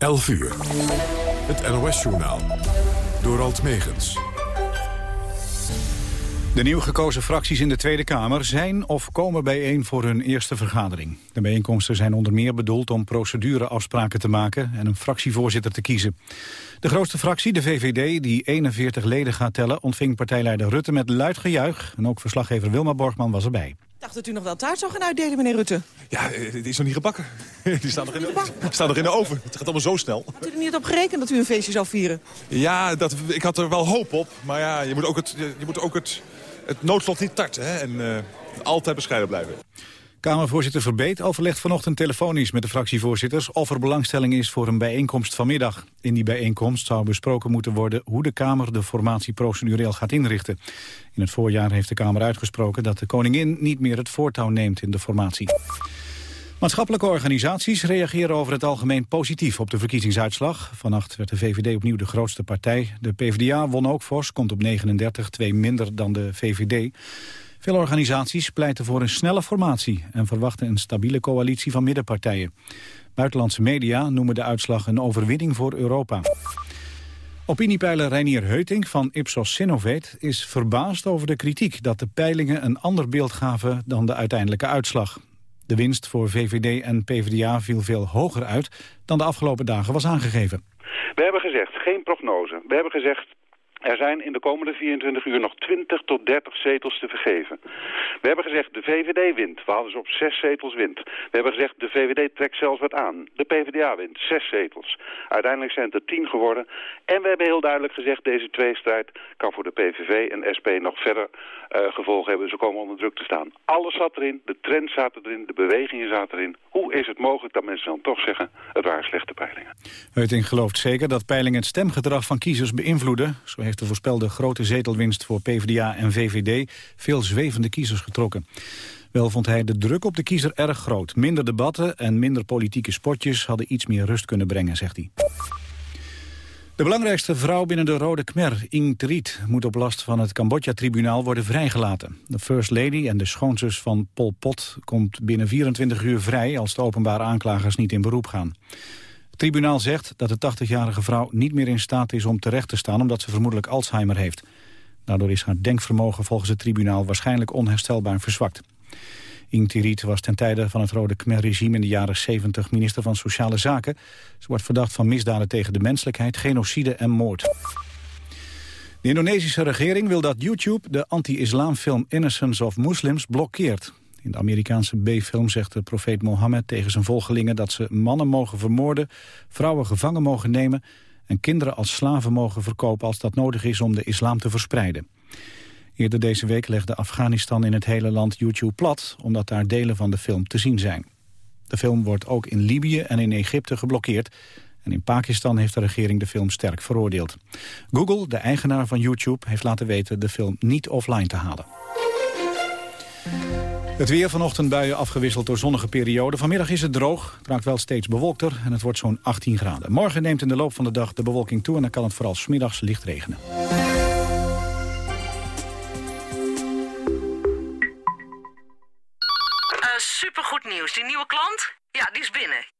11 uur. Het NOS-journaal. Door Alt Megens. De nieuw gekozen fracties in de Tweede Kamer zijn of komen bijeen voor hun eerste vergadering. De bijeenkomsten zijn onder meer bedoeld om procedureafspraken te maken en een fractievoorzitter te kiezen. De grootste fractie, de VVD, die 41 leden gaat tellen, ontving partijleider Rutte met luid gejuich. En ook verslaggever Wilma Borgman was erbij. Dacht dat u nog wel taart zou gaan uitdelen, meneer Rutte. Ja, eh, het is nog niet gebakken. Die staan nog in de, nog in de oven. Het gaat allemaal zo snel. Had u er niet op gerekend dat u een feestje zou vieren? Ja, dat, ik had er wel hoop op. Maar ja, je moet ook het, je moet ook het, het noodslot niet tarten. Hè? En uh, altijd bescheiden blijven. Kamervoorzitter Verbeet overlegt vanochtend telefonisch met de fractievoorzitters of er belangstelling is voor een bijeenkomst vanmiddag. In die bijeenkomst zou besproken moeten worden hoe de Kamer de formatie procedureel gaat inrichten. In het voorjaar heeft de Kamer uitgesproken dat de koningin niet meer het voortouw neemt in de formatie. Maatschappelijke organisaties reageren over het algemeen positief op de verkiezingsuitslag. Vannacht werd de VVD opnieuw de grootste partij. De PvdA won ook fors, komt op 39, twee minder dan de VVD. Veel organisaties pleiten voor een snelle formatie... en verwachten een stabiele coalitie van middenpartijen. Buitenlandse media noemen de uitslag een overwinning voor Europa. Opiniepeiler Reinier Heuting van Ipsos Sinovate is verbaasd over de kritiek dat de peilingen een ander beeld gaven dan de uiteindelijke uitslag. De winst voor VVD en PvdA viel veel hoger uit dan de afgelopen dagen was aangegeven. We hebben gezegd, geen prognose. We hebben gezegd, er zijn in de komende 24 uur nog 20 tot 30 zetels te vergeven. We hebben gezegd, de VVD wint. We hadden ze op 6 zetels wint. We hebben gezegd, de VVD trekt zelfs wat aan. De PvdA wint, 6 zetels. Uiteindelijk zijn het er 10 geworden. En we hebben heel duidelijk gezegd, deze tweestrijd kan voor de PVV en SP nog verder uh, gevolgen hebben. Ze komen onder druk te staan. Alles zat erin, de trend zat erin, de bewegingen zaten erin. Hoe is het mogelijk dat mensen dan toch zeggen, het waren slechte peilingen? Heuting gelooft zeker dat peilingen het stemgedrag van kiezers beïnvloeden. Zo heeft de voorspelde grote zetelwinst voor PvdA en VVD veel zwevende kiezers getrokken. Wel vond hij de druk op de kiezer erg groot. Minder debatten en minder politieke spotjes hadden iets meer rust kunnen brengen, zegt hij. De belangrijkste vrouw binnen de Rode Khmer, Ing Triet, moet op last van het Cambodja-tribunaal worden vrijgelaten. De First Lady en de schoonzus van Pol Pot komt binnen 24 uur vrij als de openbare aanklagers niet in beroep gaan. Tribunaal zegt dat de 80-jarige vrouw niet meer in staat is om terecht te staan omdat ze vermoedelijk Alzheimer heeft. Daardoor is haar denkvermogen volgens het tribunaal waarschijnlijk onherstelbaar verzwakt. Ingtirit was ten tijde van het Rode Khmer-regime in de jaren 70 minister van Sociale Zaken. Ze wordt verdacht van misdaden tegen de menselijkheid, genocide en moord. De Indonesische regering wil dat YouTube de anti-islamfilm Innocence of Muslims blokkeert. In de Amerikaanse B-film zegt de profeet Mohammed tegen zijn volgelingen dat ze mannen mogen vermoorden, vrouwen gevangen mogen nemen en kinderen als slaven mogen verkopen als dat nodig is om de islam te verspreiden. Eerder deze week legde Afghanistan in het hele land YouTube plat... omdat daar delen van de film te zien zijn. De film wordt ook in Libië en in Egypte geblokkeerd... en in Pakistan heeft de regering de film sterk veroordeeld. Google, de eigenaar van YouTube, heeft laten weten de film niet offline te halen. Het weer vanochtend buien afgewisseld door zonnige perioden. Vanmiddag is het droog, het raakt wel steeds bewolkter en het wordt zo'n 18 graden. Morgen neemt in de loop van de dag de bewolking toe en dan kan het vooral smiddags licht regenen. supergoed nieuws. Die nieuwe klant? Ja, die is binnen.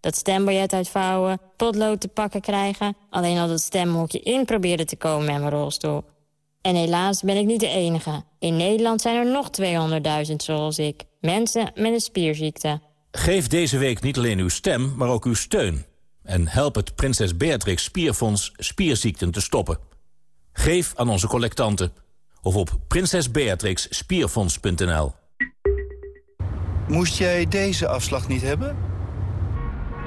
dat stembiljet uitvouwen, potlood te pakken krijgen... alleen al dat stemhokje in proberen te komen met mijn rolstoel. En helaas ben ik niet de enige. In Nederland zijn er nog 200.000 zoals ik. Mensen met een spierziekte. Geef deze week niet alleen uw stem, maar ook uw steun. En help het Prinses Beatrix Spierfonds spierziekten te stoppen. Geef aan onze collectanten. Of op prinsesbeatrixspierfonds.nl Moest jij deze afslag niet hebben?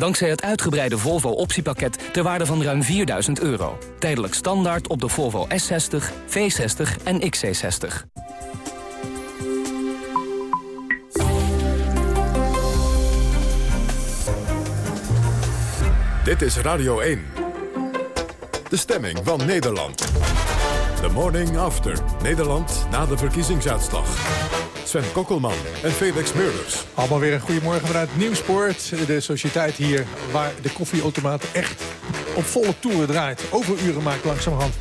Dankzij het uitgebreide Volvo optiepakket ter waarde van ruim 4000 euro. Tijdelijk standaard op de Volvo S60, V60 en XC60. Dit is Radio 1. De stemming van Nederland. The morning after. Nederland na de verkiezingsuitslag. Sven Kokkelman en Felix Meurders. Allemaal weer een goedemorgen vanuit Nieuwspoort. De sociëteit hier waar de koffieautomaat echt op volle toeren draait. Overuren maakt langzamerhand.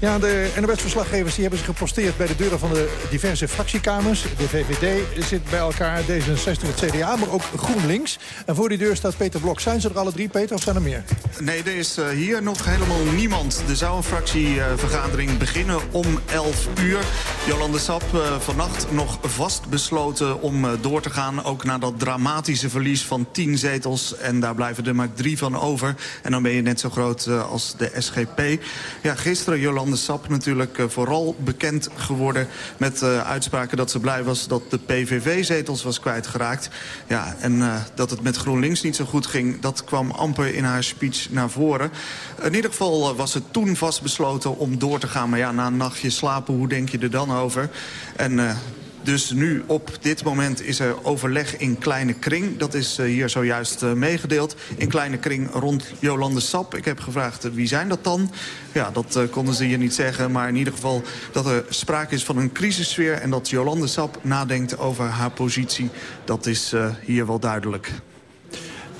Ja, de NOS-verslaggevers hebben zich geposteerd bij de deuren van de diverse fractiekamers. De VVD zit bij elkaar, D66, het CDA, maar ook GroenLinks. En voor die deur staat Peter Blok. Zijn ze er alle drie, Peter, of zijn er meer? Nee, er is uh, hier nog helemaal niemand. Er zou een fractievergadering uh, beginnen om 11 uur. Jolande Sap uh, vannacht nog vastbesloten om door te gaan. Ook na dat dramatische verlies van 10 zetels. En daar blijven er maar drie van over. En dan ben je net zo groot als de SGP. Ja, gisteren Jolande de Sap natuurlijk uh, vooral bekend geworden... met uh, uitspraken dat ze blij was dat de PVV-zetels was kwijtgeraakt. Ja, en uh, dat het met GroenLinks niet zo goed ging... dat kwam amper in haar speech naar voren. In ieder geval was het toen vastbesloten om door te gaan. Maar ja, na een nachtje slapen, hoe denk je er dan over? En dus nu op dit moment is er overleg in kleine kring. Dat is uh, hier zojuist uh, meegedeeld. In kleine kring rond Jolande Sap. Ik heb gevraagd uh, wie zijn dat dan? Ja, dat konden ze hier niet zeggen. Maar in ieder geval dat er sprake is van een crisissfeer... en dat Jolande Sap nadenkt over haar positie. Dat is hier wel duidelijk.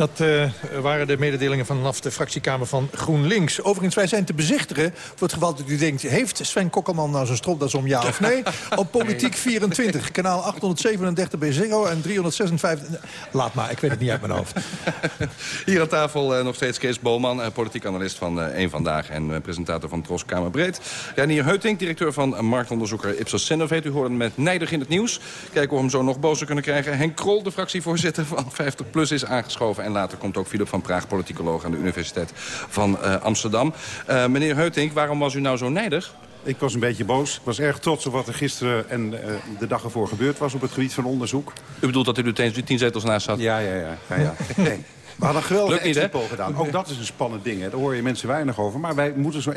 Dat uh, waren de mededelingen vanaf de fractiekamer van GroenLinks. Overigens, wij zijn te bezichtigen voor het geval dat u denkt... heeft Sven Kokkelman nou zijn stropdas om ja of nee? Op Politiek 24, kanaal 837 bij Zero en 356... Laat maar, ik weet het niet uit mijn hoofd. Hier aan tafel uh, nog steeds Kees Boman, uh, politiek analist van Eén Vandaag... en presentator van Tros Kamerbreed. Renier Heutink, directeur van marktonderzoeker Ipsos Sinovate. U hoorde hem met nijdig in het nieuws. Kijken of we hem zo nog bozer kunnen krijgen. Henk Krol, de fractievoorzitter van 50PLUS, is aangeschoven... En later komt ook Philip van Praag, politicoloog aan de Universiteit van uh, Amsterdam. Uh, meneer Heutink, waarom was u nou zo nijdig? Ik was een beetje boos. Ik was erg trots op wat er gisteren en uh, de dag ervoor gebeurd was op het gebied van onderzoek. U bedoelt dat u er tien, tien zetels naast zat? Ja, ja, ja. ja, ja. Nee. We hadden een geweldige exit gedaan. Ook dat is een spannend ding. Hè. Daar hoor je mensen weinig over. Maar wij moeten zo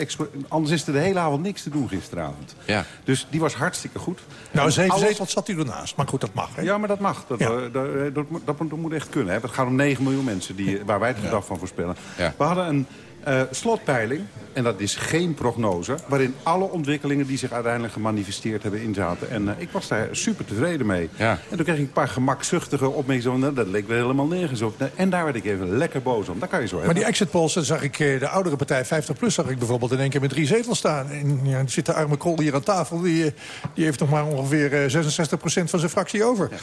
Anders is er de hele avond niks te doen gisteravond. Ja. Dus die was hartstikke goed. Nou, zeven Alles... zetels zat u ernaast. Maar goed, dat mag. Hè? Ja, maar dat mag. Dat, ja. dat, dat, dat, dat, moet echt kunnen. Hè. Het gaat om 9 miljoen mensen die, waar wij het gedrag ja. van voorspellen. Ja. We hadden een uh, slotpeiling, en dat is geen prognose... waarin alle ontwikkelingen die zich uiteindelijk gemanifesteerd hebben inzaten. En uh, ik was daar super tevreden mee. Ja. En toen kreeg ik een paar gemakzuchtige opmerkingen. Nou, dat leek wel helemaal nergens op. En daar werd ik even lekker boos om. Dat kan je zo Maar hebben. die exit polls, zag ik de oudere partij 50PLUS... zag ik bijvoorbeeld in één keer met drie zetels staan. En ja, er zit de arme Krol hier aan tafel. Die, die heeft nog maar ongeveer 66% van zijn fractie over. Ja.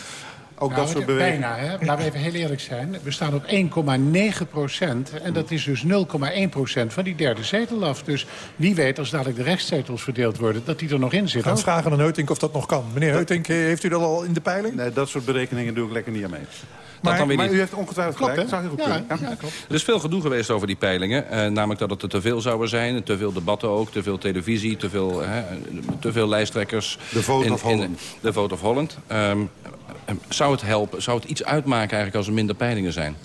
Ook nou, dat soort bewegingen. Bijna, hè? laten we even heel eerlijk zijn. We staan op 1,9 procent. En dat is dus 0,1 procent van die derde zetel af. Dus wie weet, als dadelijk de rechtszetels verdeeld worden... dat die er nog in zitten. Gaan vragen aan Heutink of dat nog kan. Meneer Heutink, heeft u dat al in de peiling? Nee, dat soort berekeningen doe ik lekker niet aan mee. Maar, dan weer maar u heeft ongetwijfeld klopt, gelijk. Dat zou heel goed ja, ja, ja, klopt. Er is veel gedoe geweest over die peilingen. Eh, namelijk dat het er te veel zouden zijn. Te veel debatten ook. Te veel televisie. Te veel, hè, te veel lijsttrekkers. De Vote in, of Holland. de Vote of Holland. Um, zou het helpen? Zou het iets uitmaken eigenlijk als er minder peilingen zijn?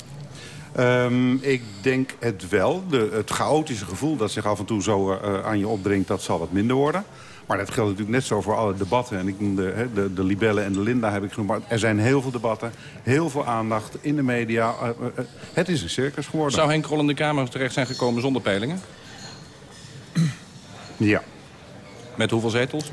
Um, ik denk het wel. De, het chaotische gevoel dat zich af en toe zo uh, aan je opdringt... dat zal wat minder worden. Maar dat geldt natuurlijk net zo voor alle debatten. En ik noemde hè, de, de Libelle en de Linda heb ik genoemd. Maar er zijn heel veel debatten, heel veel aandacht in de media. Uh, uh, het is een circus geworden. Zou Henk Krol in de Kamer terecht zijn gekomen zonder peilingen? Ja. Met hoeveel zetels?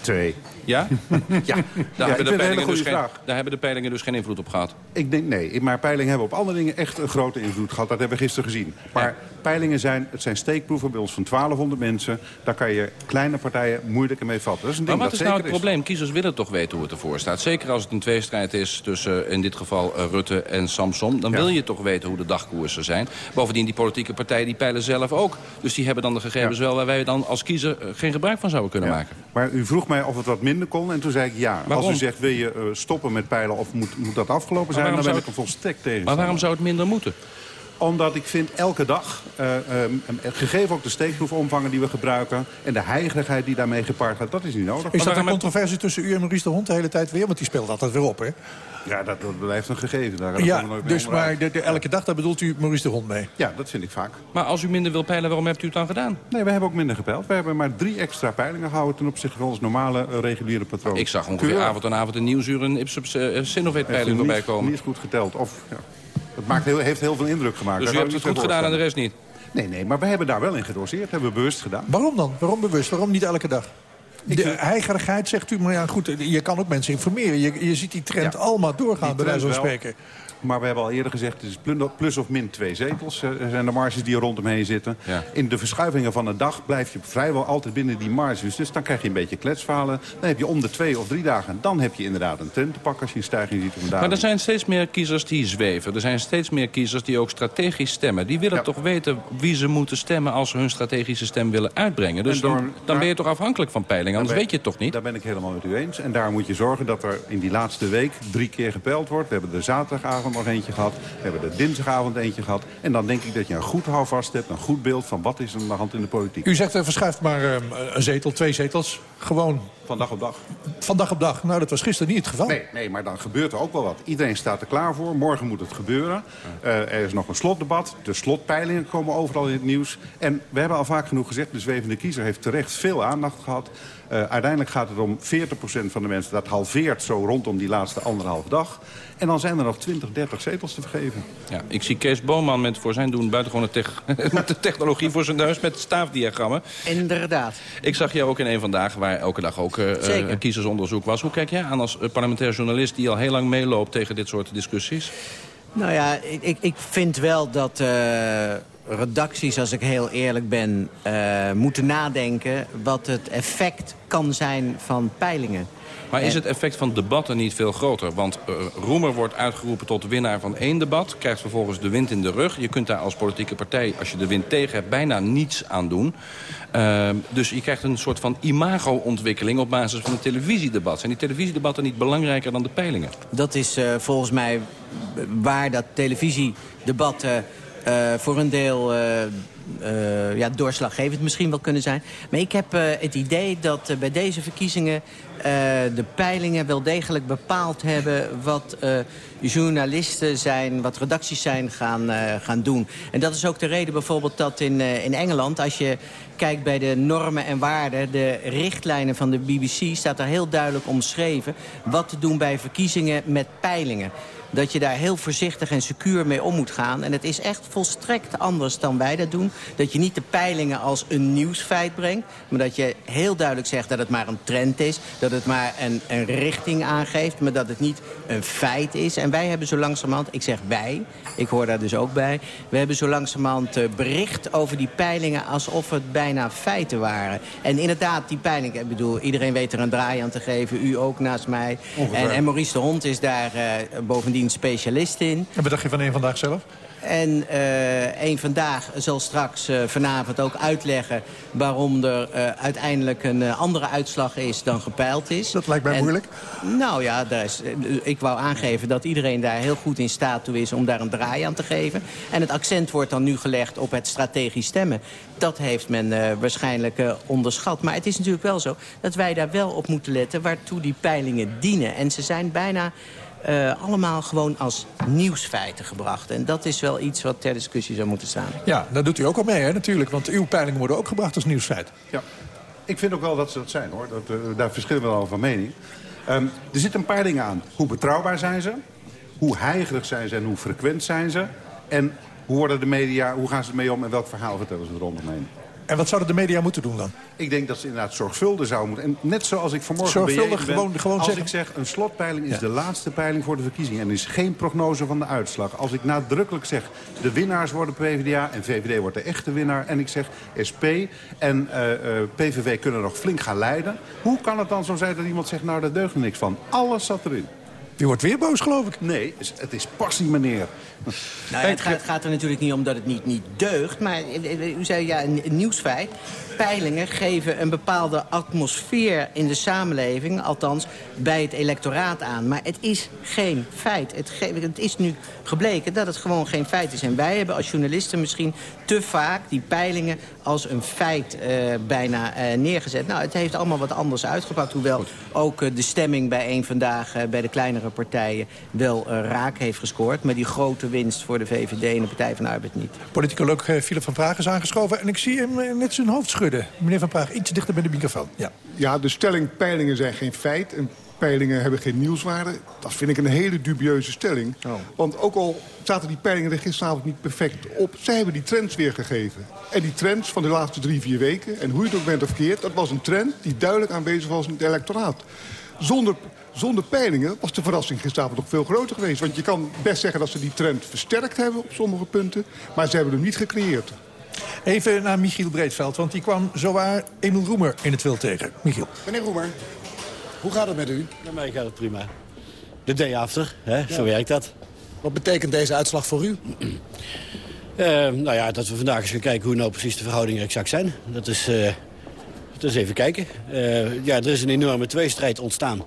Twee. Ja? ja. Daar, hebben de peilingen dus geen, daar hebben de peilingen dus geen invloed op gehad. Ik denk nee, maar peilingen hebben op andere dingen echt een grote invloed gehad. Dat hebben we gisteren gezien. Maar peilingen zijn, het zijn steekproeven bij ons van 1200 mensen. Daar kan je kleine partijen moeilijker mee vatten. Dat is een Maar ding wat dat is nou het probleem? Kiezers willen toch weten hoe het ervoor staat. Zeker als het een tweestrijd is tussen in dit geval eh, Rutte en Samson. Dan Ja. wil je toch weten hoe de dagkoersen zijn. Bovendien, die politieke partijen die peilen zelf ook. Dus die hebben dan de gegevens wel waar wij dan als kiezer eh, geen gebruik van zouden kunnen maken. Maar u vroeg mij of het wat minder kon en toen zei ik ja. Waarom? Als u zegt wil je eh, stoppen met peilen of moet, moet dat afgelopen zijn... waarom dan ben ik er volstrekt tegen. Maar waarom zou het minder moeten? Omdat ik vind elke dag, eh, ehm, gegeven ook de steekproefomvangen die we gebruiken... en de heigerigheid die daarmee gepaard gaat, dat is niet nodig. Is dat een controversie tussen u en Maurice de Hond de hele tijd weer? Want die speelt altijd weer op, hè? Ja, dat, dat blijft een gegeven. Daar daar Ja, komen we nooit dus maar de, de- elke dag, daar bedoelt u Maurice de Hond mee? Ja, dat vind ik vaak. Maar als u minder wil peilen, waarom hebt u het dan gedaan? Nee, we hebben ook minder gepeild. We hebben maar drie extra peilingen gehouden... ten opzichte van ons normale eh, reguliere patroon. Ik zag ongeveer Keurig. avond aan avond een nieuwsuur een Ipsos uh, Heeft Sinovate-peiling u voorbij komen. niet goed geteld. Of, ja. Het maakt heel, heeft heel veel indruk gemaakt. Dus Daar u hebt het goed gedaan en de rest niet? Nee, nee, maar we hebben daar wel in gedoseerd. hebben we bewust gedaan. Waarom dan? Waarom bewust? Waarom niet elke dag? De heigerigheid zegt u, maar ja goed, je kan ook mensen informeren. Je, je ziet die trend allemaal doorgaan, bij wijze van wel. Maar we hebben al eerder gezegd, het is plus of min twee zetels. eh, zijn de marges die er rondomheen zitten. Ja. In de verschuivingen van een dag blijf je vrijwel altijd binnen die marges. Dus dan krijg je een beetje kletsfalen. Dan heb je om de twee of drie dagen, dan heb je inderdaad een trend te pakken... als je een stijging ziet dag. Maar er zijn steeds meer kiezers die zweven. Er zijn steeds meer kiezers die ook strategisch stemmen. Die willen toch weten wie ze moeten stemmen als ze hun strategische stem willen uitbrengen. Dus door- dan, dan ben je toch afhankelijk van peilingen, anders weet je het toch niet? Daar ben ik helemaal met u eens. En daar moet je zorgen dat er in die laatste week drie keer gepeld wordt. We hebben er zaterdagavond nog eentje gehad. We hebben er dinsdagavond eentje gehad. En dan denk ik dat je een goed houvast hebt, een goed beeld van wat is er aan de hand in de politiek. U zegt, er verschuift maar eh, een zetel, twee zetels. Gewoon Van dag op dag. van dag op dag. Nou, dat was gisteren niet het geval. Nee, nee, maar dan gebeurt er ook wel wat. Iedereen staat er klaar voor. Morgen moet het gebeuren. Eh, er is nog een slotdebat. De slotpeilingen komen overal in het nieuws. En we hebben al vaak genoeg gezegd... de zwevende kiezer heeft terecht veel aandacht gehad. Eh, uiteindelijk gaat het om 40% van de mensen. Dat halveert zo rondom die laatste anderhalf dag. En dan zijn er nog 20, 30 zetels te vergeven. Ja, ik zie Kees Boonman met voor zijn doen buitengewoon tech met de technologie voor zijn neus met staafdiagrammen. Inderdaad. Ik zag je ook in een vandaag waar elke dag ook eh, een kiezersonderzoek was. Hoe kijk jij aan als parlementair journalist die al heel lang meeloopt tegen dit soort discussies? Nou ja, ik, ik, ik vind wel dat eh, redacties, als ik heel eerlijk ben... eh, moeten nadenken wat het effect kan zijn van peilingen. Maar is En- het effect van debatten niet veel groter? Want eh, Roemer wordt uitgeroepen tot winnaar van één debat... krijgt vervolgens de wind in de rug. Je kunt daar als politieke partij, als je de wind tegen hebt... bijna niets aan doen. Ehm, dus je krijgt een soort van imago-ontwikkeling... op basis van een televisiedebat. Zijn die televisiedebatten niet belangrijker dan de peilingen? Dat is eh, volgens mij waar dat televisiedebatten eh, voor een deel eh, eh, ja, doorslaggevend misschien wel kunnen zijn. Maar ik heb eh, het idee dat eh, bij deze verkiezingen eh, de peilingen wel degelijk bepaald hebben wat eh, journalisten zijn, wat redacties zijn gaan, eh, gaan doen. En dat is ook de reden bijvoorbeeld dat in, eh, in Engeland, als je kijkt bij de normen en waarden, de richtlijnen van de BBC, staat daar heel duidelijk omschreven wat te doen bij verkiezingen met peilingen dat je daar heel voorzichtig en secuur mee om moet gaan. En het is echt volstrekt anders dan wij dat doen. Dat je niet de peilingen als een nieuwsfeit brengt... maar dat je heel duidelijk zegt dat het maar een trend is... dat het maar een, een richting aangeeft, maar dat het niet een feit is. En wij hebben zo langzamerhand, ik zeg wij, ik hoor daar dus ook bij... we hebben zo langzamerhand eh, bericht over die peilingen... alsof het bijna feiten waren. En inderdaad, die peilingen, ik bedoel, iedereen weet er een draai aan te geven. U ook naast mij. En, Maurice de Hond is daar eh, bovendien specialist in. En wat dacht je van één vandaag zelf? En eh één vandaag zal straks eh, vanavond ook uitleggen... waarom er eh, uiteindelijk een andere uitslag is dan gepeild is. Dat lijkt mij moeilijk. Nou ja, daar is, ik wou aangeven dat iedereen daar heel goed in staat toe is... om daar een draai aan te geven. En het accent wordt dan nu gelegd op het strategisch stemmen. Dat heeft men waarschijnlijk onderschat. Maar het is natuurlijk wel zo dat wij daar wel op moeten letten... waartoe die peilingen dienen. En ze zijn bijna eh, allemaal gewoon als nieuwsfeiten gebracht. En dat is wel iets wat ter discussie zou moeten staan. Ja, daar doet u ook al mee, hè, natuurlijk. Want uw peilingen worden ook gebracht als nieuwsfeit. Ja, ik vind ook wel dat ze dat zijn, hoor. Dat, eh, daar verschillen we wel van mening. Ehm, er zitten een paar dingen aan. Hoe betrouwbaar zijn ze? Hoe heigerig zijn ze en hoe frequent zijn ze? En hoe worden de media, hoe gaan ze ermee om en welk verhaal vertellen ze er rondomheen? En wat zouden de media moeten doen dan? Ik denk dat ze inderdaad zorgvuldig zouden moeten. En net zoals ik vanmorgen Zorgvuldig ben, gewoon- gewoon als zeggen- ik zeg een slotpeiling is Ja. de laatste peiling voor de verkiezingen. En is geen prognose van de uitslag. Als ik nadrukkelijk zeg de winnaars worden PvdA en VVD wordt de echte winnaar. En ik zeg SP en eh, eh, PVV kunnen nog flink gaan leiden. Hoe kan het dan zo zijn dat iemand zegt nou daar deugt er niks van? Alles zat erin. Die wordt weer boos, geloof ik. Nee, het is passie, meneer. Nou ja, het, gaat, het gaat er natuurlijk niet om dat het niet, niet deugt. Maar u zei ja, een, een nieuwsfeit. Peilingen geven een bepaalde atmosfeer in de samenleving. Althans, bij het electoraat aan. Maar het is geen feit. Het, ge- het is nu gebleken dat het gewoon geen feit is. En wij hebben als journalisten misschien te vaak die peilingen als een feit eh, bijna eh, neergezet. Nou, het heeft allemaal wat anders uitgepakt. Hoewel ook eh, de stemming bij een vandaag eh, bij de kleinere partijen wel raak heeft gescoord. Maar die grote winst voor de VVD en de Partij van de Arbeid niet. Politicoloog Philip van Praag is aangeschoven. En ik zie hem net zijn hoofd schudden. Meneer van Praag, iets dichter bij de microfoon. Ja. Ja, de stelling peilingen zijn geen feit en peilingen hebben geen nieuwswaarde. Dat vind ik een hele dubieuze stelling. Want ook al zaten die peilingen er gisteravond niet perfect op... zij hebben die trends weergegeven. En die trends van de laatste drie, vier weken... en hoe je het ook bent of keert, dat was een trend die duidelijk aanwezig was in het electoraat. Zonder, zonder peilingen was de verrassing gisteravond nog veel groter geweest. Want je kan best zeggen dat ze die trend versterkt hebben op sommige punten... maar ze hebben hem niet gecreëerd. Even naar Michiel Breedveld, want die kwam zowaar Emil Roemer in het wild tegen. Michiel. Meneer Roemer, hoe gaat het met u? Met mij gaat het prima. De day after, hè? zo werkt dat. Wat betekent deze uitslag voor u? Eh, nou ja, dat we vandaag eens gaan kijken hoe nou precies de verhoudingen exact zijn. Dat is, eh, dat is even kijken. Eh, ja, er is een enorme tweestrijd ontstaan.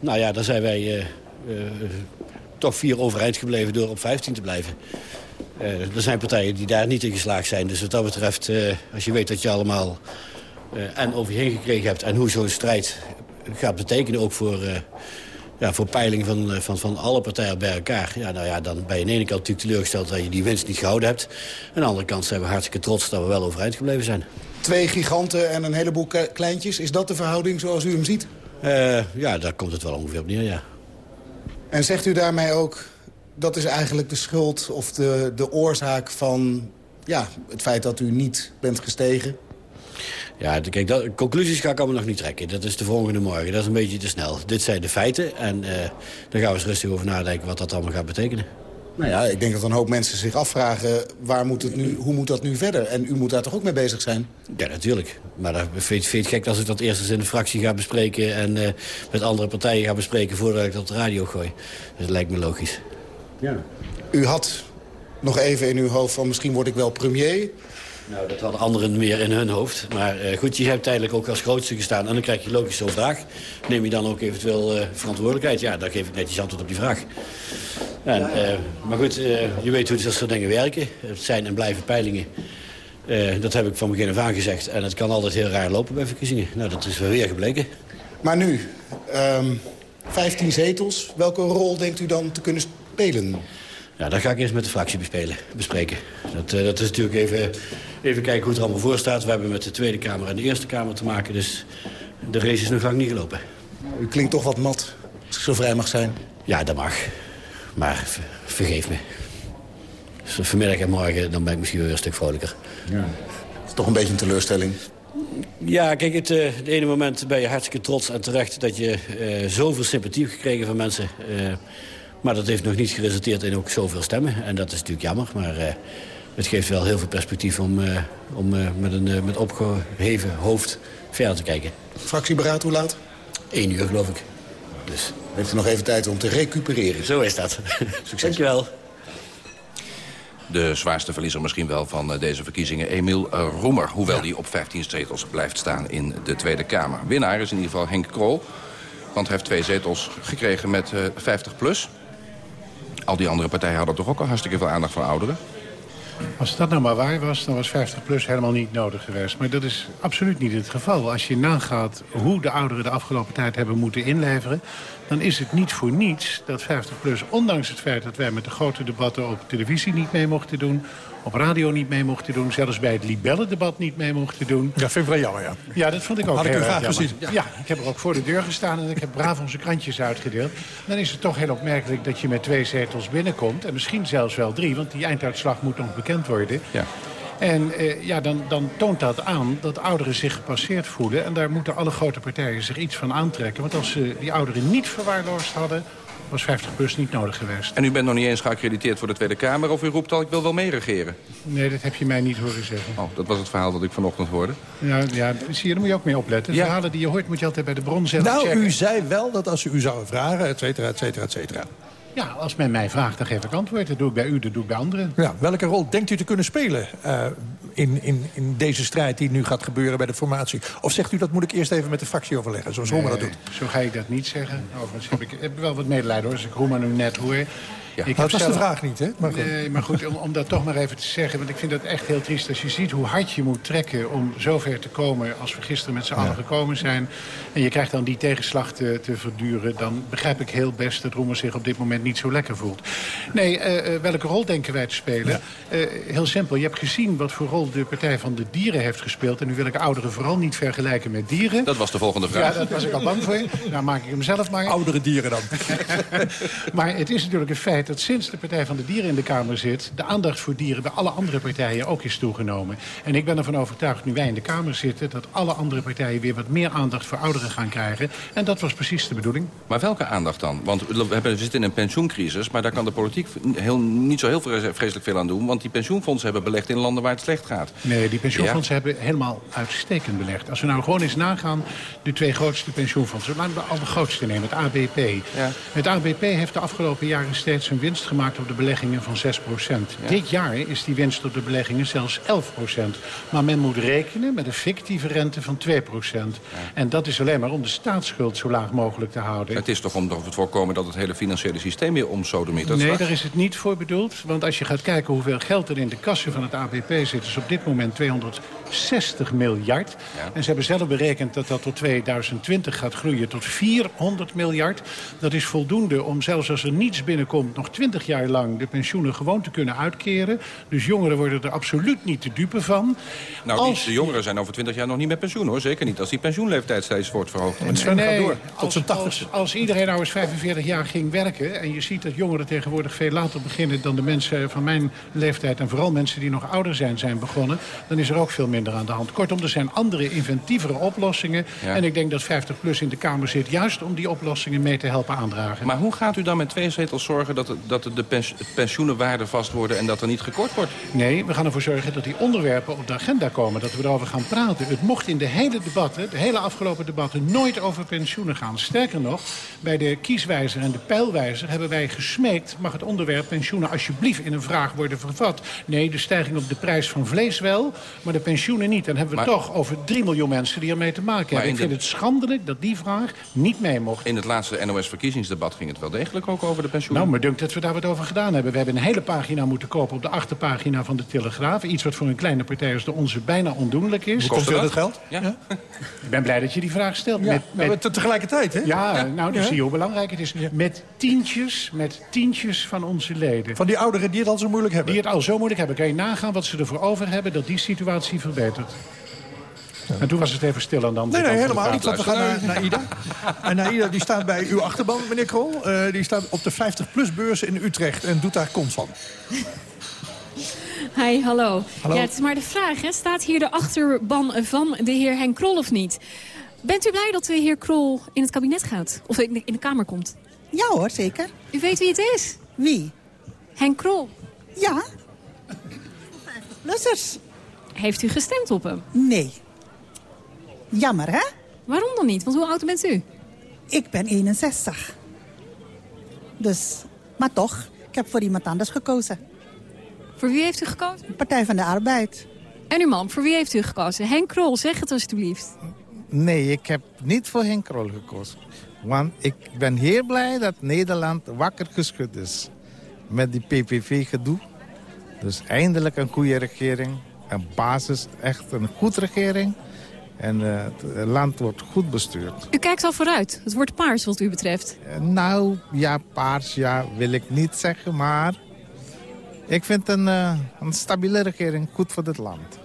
Nou ja, daar zijn wij toch vier overeind gebleven door op 15 te blijven. Er zijn partijen die daar niet in geslaagd zijn. Dus wat dat betreft, als je weet dat je allemaal en over je heen gekregen hebt... en hoe zo'n strijd gaat betekenen ook voor, eh, ja, voor peiling van, eh, van, van alle partijen bij elkaar... Ja, nou ja, dan ben je aan de ene kant natuurlijk teleurgesteld dat je die winst niet gehouden hebt. Aan de andere kant zijn we hartstikke trots dat we wel overeind gebleven zijn. Twee giganten en een heleboel kleintjes. Is dat de verhouding zoals u hem ziet? Eh, ja, daar komt het wel ongeveer op neer, ja. En zegt u daarmee ook... dat is eigenlijk de schuld of de, de oorzaak van ja, het feit dat u niet bent gestegen? Ja, kijk, dat, conclusies ga ik allemaal nog niet trekken. Dat is de volgende morgen. Dat is een beetje te snel. Dit zijn de feiten en eh daar gaan we eens rustig over nadenken wat dat allemaal gaat betekenen. Nou ja, ik denk dat een hoop mensen zich afvragen... Waar moet het nu, hoe moet dat nu verder? En u moet daar toch ook mee bezig zijn? Ja, natuurlijk. Maar dan vind, vind je het gek als ik dat eerst eens in de fractie ga bespreken... en eh, met andere partijen ga bespreken voordat ik dat op de radio gooi. Dus dat lijkt me logisch. Ja. U had nog even in uw hoofd van misschien word ik wel premier. Nou, dat hadden anderen meer in hun hoofd. Maar eh, goed, je hebt tijdelijk ook als grootste gestaan. En dan krijg je logisch zo'n vraag. Neem je dan ook eventueel eh, verantwoordelijkheid? Ja, dan geef ik netjes antwoord op die vraag. En, eh, maar goed, je weet hoe dat soort dingen werken. Het zijn en blijven peilingen. Dat heb ik van begin af aan gezegd. En het kan altijd heel raar lopen bij verkiezingen. Nou, dat is wel weer gebleken. Maar nu, ehm 15 zetels. Welke rol denkt u dan te kunnen spelen? Ja, dat ga ik eerst met de fractie bespelen, bespreken. Dat, eh, dat is natuurlijk even, even kijken hoe het er allemaal voor staat. We hebben met de Tweede Kamer en de Eerste Kamer te maken. Dus de race is nog lang niet gelopen. U klinkt toch wat mat, als ik zo vrij mag zijn. Ja, dat mag. Maar vergeef me. Dus vanmiddag en morgen dan ben ik misschien weer een stuk vrolijker. Ja. Dat is toch een beetje een teleurstelling. Ja, kijk, het, eh, het ene moment ben je hartstikke trots en terecht... dat je eh, zoveel sympathie hebt gekregen van mensen. Eh, maar dat heeft nog niet geresulteerd in ook zoveel stemmen. En dat is natuurlijk jammer, maar eh, het geeft wel heel veel perspectief... om, eh, om eh, met een met opgeheven hoofd verder te kijken. Fractieberaad, hoe laat? Eén uur, geloof ik. Dus. Heeft u nog even tijd om te recupereren. Zo is dat. Succes. Dankjewel. De zwaarste verliezer misschien wel van deze verkiezingen, Emiel Roemer. Hoewel hij op 15 zetels blijft staan in de Tweede Kamer. Winnaar is in ieder geval Henk Krol. Want hij heeft twee zetels gekregen met eh 50 plus. Al die andere partijen hadden toch ook al hartstikke veel aandacht voor ouderen. Als dat nou maar waar was, dan was 50PLUS helemaal niet nodig geweest. Maar dat is absoluut niet het geval. Als je nagaat hoe de ouderen de afgelopen tijd hebben moeten inleveren... dan is het niet voor niets dat 50PLUS, ondanks het feit dat wij met de grote debatten op televisie niet mee mochten doen... op radio niet mee mochten doen, zelfs bij het libellendebat niet mee mochten doen. Ja, vind ik wel jammer, ja. Ja, dat vond ik ook Had ik heel u erg graag jammer. gezien. Ja. ik heb er ook voor de deur gestaan en ik heb braaf onze krantjes uitgedeeld. Dan is het toch heel opmerkelijk dat je met twee zetels binnenkomt. En misschien zelfs wel drie, want die einduitslag moet nog bekend worden. Ja. En eh, ja, dan, dan toont dat aan dat ouderen zich gepasseerd voelen. En daar moeten alle grote partijen zich iets van aantrekken. Want als ze die ouderen niet verwaarloosd hadden was 50 plus niet nodig geweest. En u bent nog niet eens geaccrediteerd voor de Tweede Kamer... of u roept al, ik wil wel meeregeren? Nee, dat heb je mij niet horen zeggen. Oh, dat was het verhaal dat ik vanochtend hoorde. Ja, ja zie je, daar moet je ook mee opletten. De verhalen die je hoort moet je altijd bij de bron zelf nou, checken. u zei wel dat als u u zou vragen, et cetera, et cetera, et cetera. Ja, als men mij vraagt, dan geef ik antwoord. Dat doe ik bij u, dat doe ik bij anderen. Ja, welke rol denkt u te kunnen spelen uh, in, in, in deze strijd die nu gaat gebeuren bij de formatie? Of zegt u dat moet ik eerst even met de fractie overleggen, zoals Roemer dat doet? Zo ga ik dat niet zeggen. Overigens heb ik, heb wel wat medelijden hoor, als ik Roemer nu net hoor. Ja. Ik dat was de vraag niet, hè? Maar goed, nee, maar goed om, om, dat toch maar even te zeggen... want ik vind dat echt heel triest als je ziet hoe hard je moet trekken... om zover te komen als we gisteren met z'n allen gekomen zijn... en je krijgt dan die tegenslag te, te verduren... dan begrijp ik heel best dat Roemer zich op dit moment niet zo lekker voelt. Nee, uh, welke rol denken wij te spelen? Ja. Uh, heel simpel, je hebt gezien wat voor rol de Partij van de Dieren heeft gespeeld... en nu wil ik ouderen vooral niet vergelijken met dieren. Dat was de volgende vraag. Ja, dat was ik al bang voor. Nou maak ik hem zelf maar. Oudere dieren dan. maar het is natuurlijk een feit dat sinds de Partij van de Dieren in de Kamer zit... de aandacht voor dieren bij alle andere partijen ook is toegenomen. En ik ben ervan overtuigd, nu wij in de Kamer zitten... dat alle andere partijen weer wat meer aandacht voor ouderen gaan krijgen. En dat was precies de bedoeling. Maar welke aandacht dan? Want we, hebben, we zitten in een pensioencrisis... maar daar kan de politiek heel, niet zo heel vreselijk veel aan doen... want die pensioenfondsen hebben belegd in landen waar het slecht gaat. Nee, die pensioenfondsen ja. hebben helemaal uitstekend belegd. Als we nou gewoon eens nagaan, de twee grootste pensioenfondsen... laten we al de grootste nemen, het ABP. Ja. Het ABP heeft de afgelopen jaren steeds een winst gemaakt op de beleggingen van 6 ja. Dit jaar is die winst op de beleggingen zelfs 11% Maar men moet rekenen met een fictieve rente van 2 ja. En dat is alleen maar om de staatsschuld zo laag mogelijk te houden. Het is toch om te voorkomen dat het hele financiële systeem weer omsodemiet? Nee, daar is het niet voor bedoeld. Want als je gaat kijken hoeveel geld er in de kassen van het ABP zit... is op dit moment 260 miljard. Ja. En ze hebben zelf berekend dat dat tot 2020 gaat groeien tot 400 miljard. Dat is voldoende om zelfs als er niets binnenkomt... nog 20 jaar lang de pensioenen gewoon te kunnen uitkeren. Dus jongeren worden er absoluut niet te dupe van. Nou, als... de jongeren zijn over 20 jaar nog niet met pensioen, hoor. Zeker niet als die pensioenleeftijd steeds wordt verhoogd. En Sven nee, gaat door, tot zijn 80. Als, als, iedereen nou eens 45 jaar ging werken... en je ziet dat jongeren tegenwoordig veel later beginnen... dan de mensen van mijn leeftijd... en vooral mensen die nog ouder zijn, zijn begonnen... dan is er ook veel minder aan de hand. Kortom, er zijn andere, inventievere oplossingen. Ja. En ik denk dat 50PLUS in de Kamer zit... juist om die oplossingen mee te helpen aandragen. Maar hoe gaat u dan met twee zetels zorgen... dat, dat de pens pensioenenwaarden vast worden en dat er niet gekort wordt? Nee, we gaan ervoor zorgen dat die onderwerpen op de agenda komen. Dat we erover gaan praten. Het mocht in de hele debatten, de hele afgelopen debatten... nooit over pensioenen gaan. Sterker nog, bij de kieswijzer en de pijlwijzer hebben wij gesmeekt... mag het onderwerp pensioenen alsjeblieft in een vraag worden vervat. Nee, de stijging op de prijs van vlees wel, maar de pensioenen niet. Dan hebben we maar, toch over 3 miljoen mensen die ermee te maken hebben. Ik vind de... het schandelijk dat die vraag niet mee mocht. In het laatste NOS-verkiezingsdebat ging het wel degelijk ook over de pensioenen. Nou, maar dunkt dat we daar wat over gedaan hebben. We hebben een hele pagina moeten kopen op de achterpagina van de Telegraaf. Iets wat voor een kleine partij als de onze bijna ondoenlijk is. Hoe kost dat geld? Ja. ja. Ik ben blij dat je die vraag stelt. Ja, met, met... Maar tegelijkertijd, hè? Ja, nou, dan zie je hoe belangrijk het is. Met tientjes, met tientjes van onze leden. Van die ouderen die het al zo moeilijk hebben? Die het al zo moeilijk hebben. Kan je nagaan wat ze ervoor over hebben dat die situatie verbetert. En toen was het even stil aan de andere Nee, nee, helemaal niet. Want we gaan naar, naar Ida. en Ida die staat bij uw achterban, meneer Krol. Uh, die staat op de 50-plus-beurs in Utrecht en doet daar kont van. Hi, hallo. hallo. Ja, het is maar de vraag, hè. staat hier de achterban van de heer Henk Krol of niet? Bent u blij dat de heer Krol in het kabinet gaat? Of in de, in de Kamer komt? Ja hoor, zeker. U weet wie het is? Wie? Henk Krol. Ja. 50-plussers. Heeft u gestemd op hem? Nee. Jammer, hè? Waarom dan niet? Want hoe oud bent u? Ik ben 61. Dus, maar toch, ik heb voor iemand anders gekozen. Voor wie heeft u gekozen? Partij van de Arbeid. En uw man, voor wie heeft u gekozen? Henk Krol, zeg het alstublieft. Nee, ik heb niet voor Henk Krol gekozen. Want ik ben heel blij dat Nederland wakker geschud is. Met die PPV-gedoe. Dus eindelijk een goede regering. Een basis, echt een goed regering. En uh, het land wordt goed bestuurd. U kijkt al vooruit. Het wordt paars wat u betreft. Uh, nou, ja, paars, ja, wil ik niet zeggen. Maar ik vind een, uh, een stabiele regering goed voor dit land.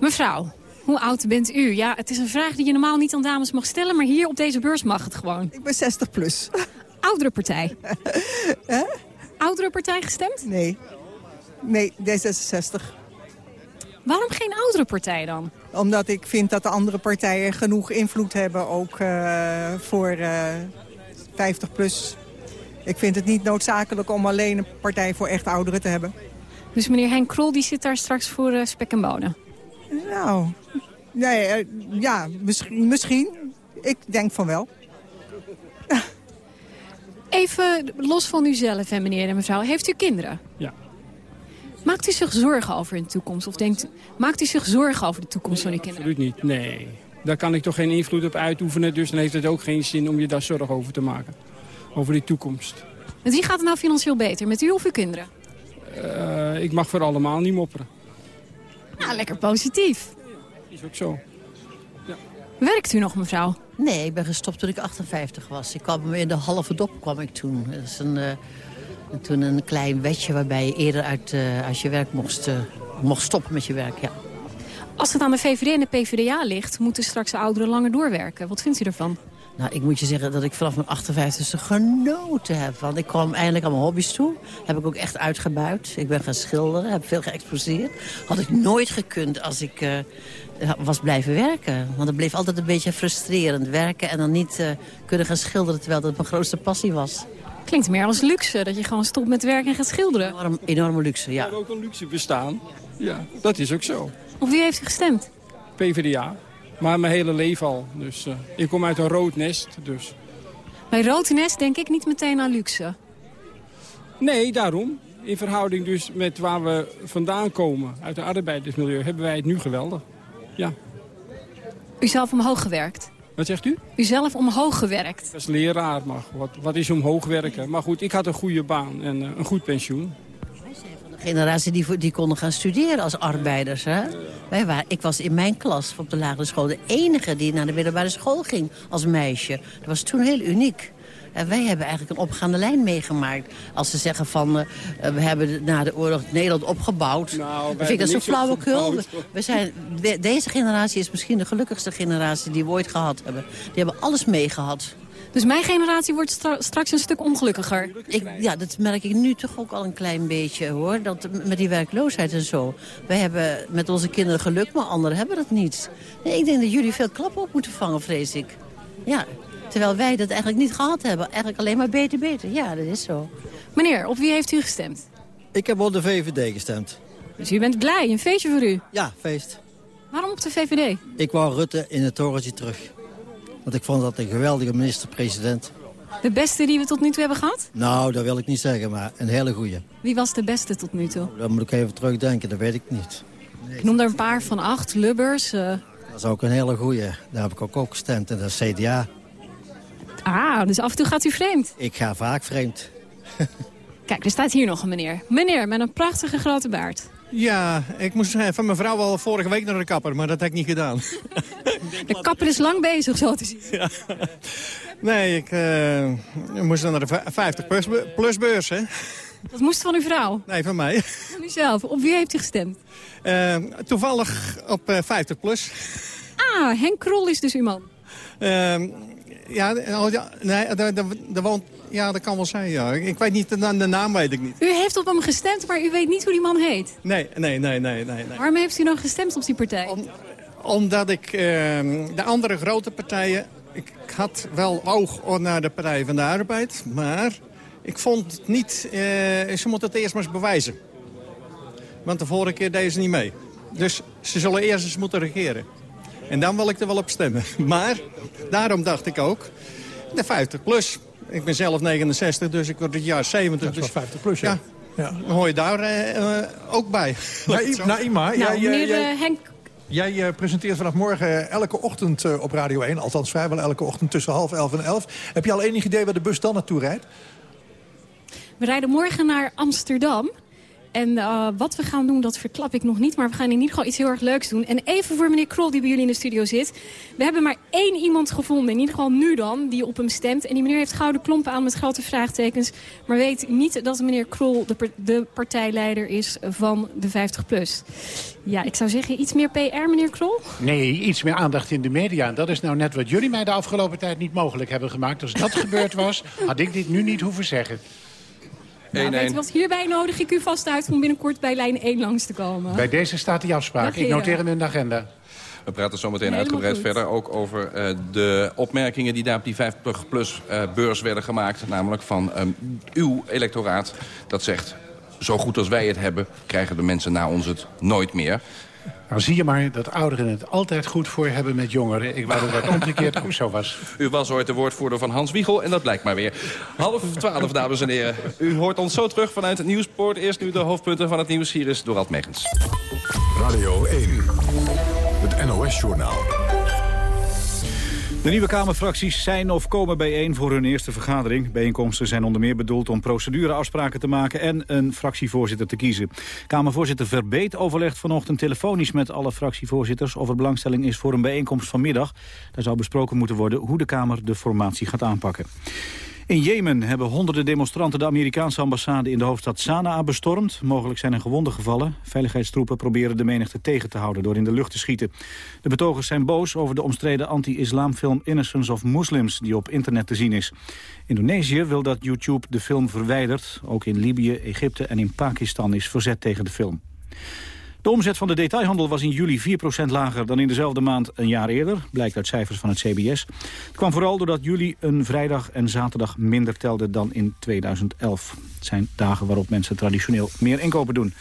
Mevrouw, hoe oud bent u? Ja, het is een vraag die je normaal niet aan dames mag stellen... maar hier op deze beurs mag het gewoon. Ik ben 60 plus. Oudere partij. Oudere partij gestemd? Nee. Nee, D66. Waarom geen oudere partij dan? Omdat ik vind dat de andere partijen genoeg invloed hebben ook uh, voor uh, 50 plus. Ik vind het niet noodzakelijk om alleen een partij voor echt ouderen te hebben. Dus meneer Henk Krol die zit daar straks voor uh, spek en bonen? Nou, nee, ja, misschien, misschien. Ik denk van wel. Even los van uzelf, hè, meneer en mevrouw. Heeft u kinderen? Ja. Maakt u zich zorgen over hun toekomst? Of denkt, maakt u zich zorgen over de toekomst van uw kinderen? Absoluut niet, nee. Daar kan ik toch geen invloed op uitoefenen. Dus dan heeft het ook geen zin om je daar zorgen over te maken. Over die toekomst. Met wie gaat het nou financieel beter? Met u of uw kinderen? Uh, ik mag voor allemaal niet mopperen. Nou, lekker positief. Is ook zo. Ja. Werkt u nog, mevrouw? Nee, ik ben gestopt toen ik 58 was. Ik kwam in de halve dop kwam ik toen. Dat is een, uh, toen een klein wetje waarbij je eerder uit, uh, uit je werk mocht, uh, mocht stoppen met je werk. Ja. Als het aan de VVD en de PvdA ligt, moeten straks de ouderen langer doorwerken. Wat vindt u ervan? Nou, ik moet je zeggen dat ik vanaf mijn 58e genoten heb. Want ik kwam eindelijk aan mijn hobby's toe. Heb ik ook echt uitgebuit. Ik ben gaan schilderen, heb veel geëxposeerd. Had ik nooit gekund als ik uh, was blijven werken. Want het bleef altijd een beetje frustrerend werken... en dan niet uh, kunnen gaan schilderen terwijl dat mijn grootste passie was. Klinkt meer als luxe, dat je gewoon stopt met werken en gaat schilderen. Enorm, enorme luxe, ja. We ook een luxe bestaan. Ja, dat is ook zo. Op wie heeft u gestemd? PvdA. Maar mijn hele leven al. Dus uh, ik kom uit een rood nest. Dus. Bij rood nest denk ik niet meteen aan luxe. Nee, daarom. In verhouding dus met waar we vandaan komen, uit het arbeidersmilieu, hebben wij het nu geweldig. Ja. U zelf omhoog gewerkt? Wat zegt u? U zelf omhoog gewerkt? Als leraar, maar wat, wat is omhoog werken? Maar goed, ik had een goede baan en uh, een goed pensioen generatie die, die konden gaan studeren als arbeiders. Hè? Wij waren, ik was in mijn klas op de lagere school de enige die naar de middelbare school ging als meisje. Dat was toen heel uniek. En wij hebben eigenlijk een opgaande lijn meegemaakt. Als ze zeggen van, uh, we hebben na de oorlog Nederland opgebouwd. Nou, dan vind ik dat zo flauwekul. We zijn, de, deze generatie is misschien de gelukkigste generatie die we ooit gehad hebben. Die hebben alles meegehad. Dus mijn generatie wordt stra straks een stuk ongelukkiger. Ik, ja, dat merk ik nu toch ook al een klein beetje, hoor. Dat, met die werkloosheid en zo. Wij hebben met onze kinderen geluk, maar anderen hebben dat niet. Nee, ik denk dat jullie veel klappen op moeten vangen, vrees ik. Ja, terwijl wij dat eigenlijk niet gehad hebben. Eigenlijk alleen maar beter, beter. Ja, dat is zo. Meneer, op wie heeft u gestemd? Ik heb op de VVD gestemd. Dus u bent blij, een feestje voor u? Ja, feest. Waarom op de VVD? Ik wou Rutte in het torentje terug. Want ik vond dat een geweldige minister-president. De beste die we tot nu toe hebben gehad? Nou, dat wil ik niet zeggen, maar een hele goeie. Wie was de beste tot nu toe? Dan moet ik even terugdenken, dat weet ik niet. Nee. Ik noem er een paar van acht, Lubbers. Uh... Dat is ook een hele goeie. Daar heb ik ook, ook gestemd, en dat is CDA. Ah, dus af en toe gaat u vreemd? Ik ga vaak vreemd. Kijk, er staat hier nog een meneer. Meneer met een prachtige grote baard. Ja, ik moest van mijn vrouw al vorige week naar de kapper, maar dat heb ik niet gedaan. De kapper is lang bezig, zo te zien. Ja. Nee, ik uh, moest naar de 50 plus, plus beurs, hè. Dat moest van uw vrouw? Nee, van mij. Van uzelf. Op wie heeft u gestemd? Uh, toevallig op uh, 50 plus. Ah, Henk Krol is dus uw man. Ehm, ja, nee, woont, ja, dat kan wel zijn, ja. Ik weet niet, de, de, naam weet ik niet. U heeft op hem gestemd, maar u weet niet hoe die man heet? Nee, nee, nee, nee. nee. Waarom heeft u dan gestemd op die partij? Om, omdat ik uh, de andere grote partijen... Ik had wel oog naar de Partij van de Arbeid, maar ik vond het niet... Uh, ze moeten het eerst maar eens bewijzen. Want de vorige keer deden ze niet mee. Dus ze zullen eerst eens moeten regeren. En dan wil ik er wel op stemmen. Maar daarom dacht ik ook, de 50 plus. Ik ben zelf 69, dus ik word het jaar 70. Dat is dus, 50 plus, ja. ja. Dan hoor je daar uh, ook bij. Na, Naima, nou, jij, meneer jij, Henk... Jij uh, presenteert vanaf morgen elke ochtend uh, op Radio 1. Althans vrijwel elke ochtend tussen half elf en elf. Heb je al enig idee waar de bus dan naartoe rijdt? We rijden morgen naar Amsterdam. En uh, wat we gaan doen, dat verklap ik nog niet. Maar we gaan in ieder geval iets heel erg leuks doen. En even voor meneer Krol, die bij jullie in de studio zit. We hebben maar één iemand gevonden, in ieder geval nu dan, die op hem stemt. En die meneer heeft gouden klompen aan met grote vraagtekens. Maar weet niet dat meneer Krol de, de partijleider is van de 50PLUS. Ja, ik zou zeggen, iets meer PR, meneer Krol? Nee, iets meer aandacht in de media. En dat is nou net wat jullie mij de afgelopen tijd niet mogelijk hebben gemaakt. Als dat gebeurd was, had ik dit nu niet hoeven zeggen. Nou, weet u wat, hierbij nodig ik u vast uit om binnenkort bij lijn 1 langs te komen. Bij deze staat die afspraak. Ik noteer hem in de agenda. We praten zo meteen uitgebreid goed. verder ook over eh, de opmerkingen die daar op die 50-plus-beurs werden gemaakt. Namelijk van ehm, uw electoraat dat zegt, zo goed als wij het hebben, krijgen de mensen na ons het nooit meer. Nou zie je maar dat ouderen het altijd goed voor hebben met jongeren. Ik wou dat dat omgekeerd ook zo was. U was ooit de woordvoerder van Hans Wiegel en dat blijkt maar weer. Half twaalf, dames en heren. U hoort ons zo terug vanuit het Nieuwspoort. Eerst nu de hoofdpunten van het nieuws. Hier is Dorald Megens. Radio 1, het NOS-journaal. De nieuwe Kamerfracties zijn of komen bijeen voor hun eerste vergadering. Bijeenkomsten zijn onder meer bedoeld om procedureafspraken te maken en een fractievoorzitter te kiezen. Kamervoorzitter Verbeet overlegt vanochtend telefonisch met alle fractievoorzitters of er belangstelling is voor een bijeenkomst vanmiddag. Daar zou besproken moeten worden hoe de Kamer de formatie gaat aanpakken. In Jemen hebben honderden demonstranten de Amerikaanse ambassade in de hoofdstad Sanaa bestormd. Mogelijk zijn er gewonden gevallen. Veiligheidstroepen proberen de menigte tegen te houden door in de lucht te schieten. De betogers zijn boos over de omstreden anti-islamfilm Innocence of Muslims die op internet te zien is. Indonesië wil dat YouTube de film verwijdert. Ook in Libië, Egypte en in Pakistan is verzet tegen de film. De omzet van de detailhandel was in juli 4% lager dan in dezelfde maand een jaar eerder, blijkt uit cijfers van het CBS. Het kwam vooral doordat juli een vrijdag en zaterdag minder telde dan in 2011. Het zijn dagen waarop mensen traditioneel meer inkopen doen.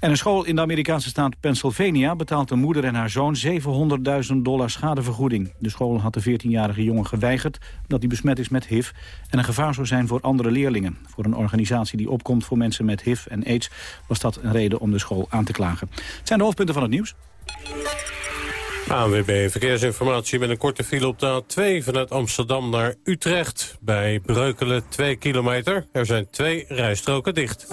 En een school in de Amerikaanse staat Pennsylvania betaalt een moeder en haar zoon 700.000 dollar schadevergoeding. De school had de 14-jarige jongen geweigerd omdat hij besmet is met HIV en een gevaar zou zijn voor andere leerlingen. Voor een organisatie die opkomt voor mensen met HIV en AIDS was dat een reden om de school aan te klagen. Het zijn de hoofdpunten van het nieuws. ANWB Verkeersinformatie met een korte file op de A2 vanuit Amsterdam naar Utrecht. Bij Breukelen 2 kilometer. Er zijn twee rijstroken dicht.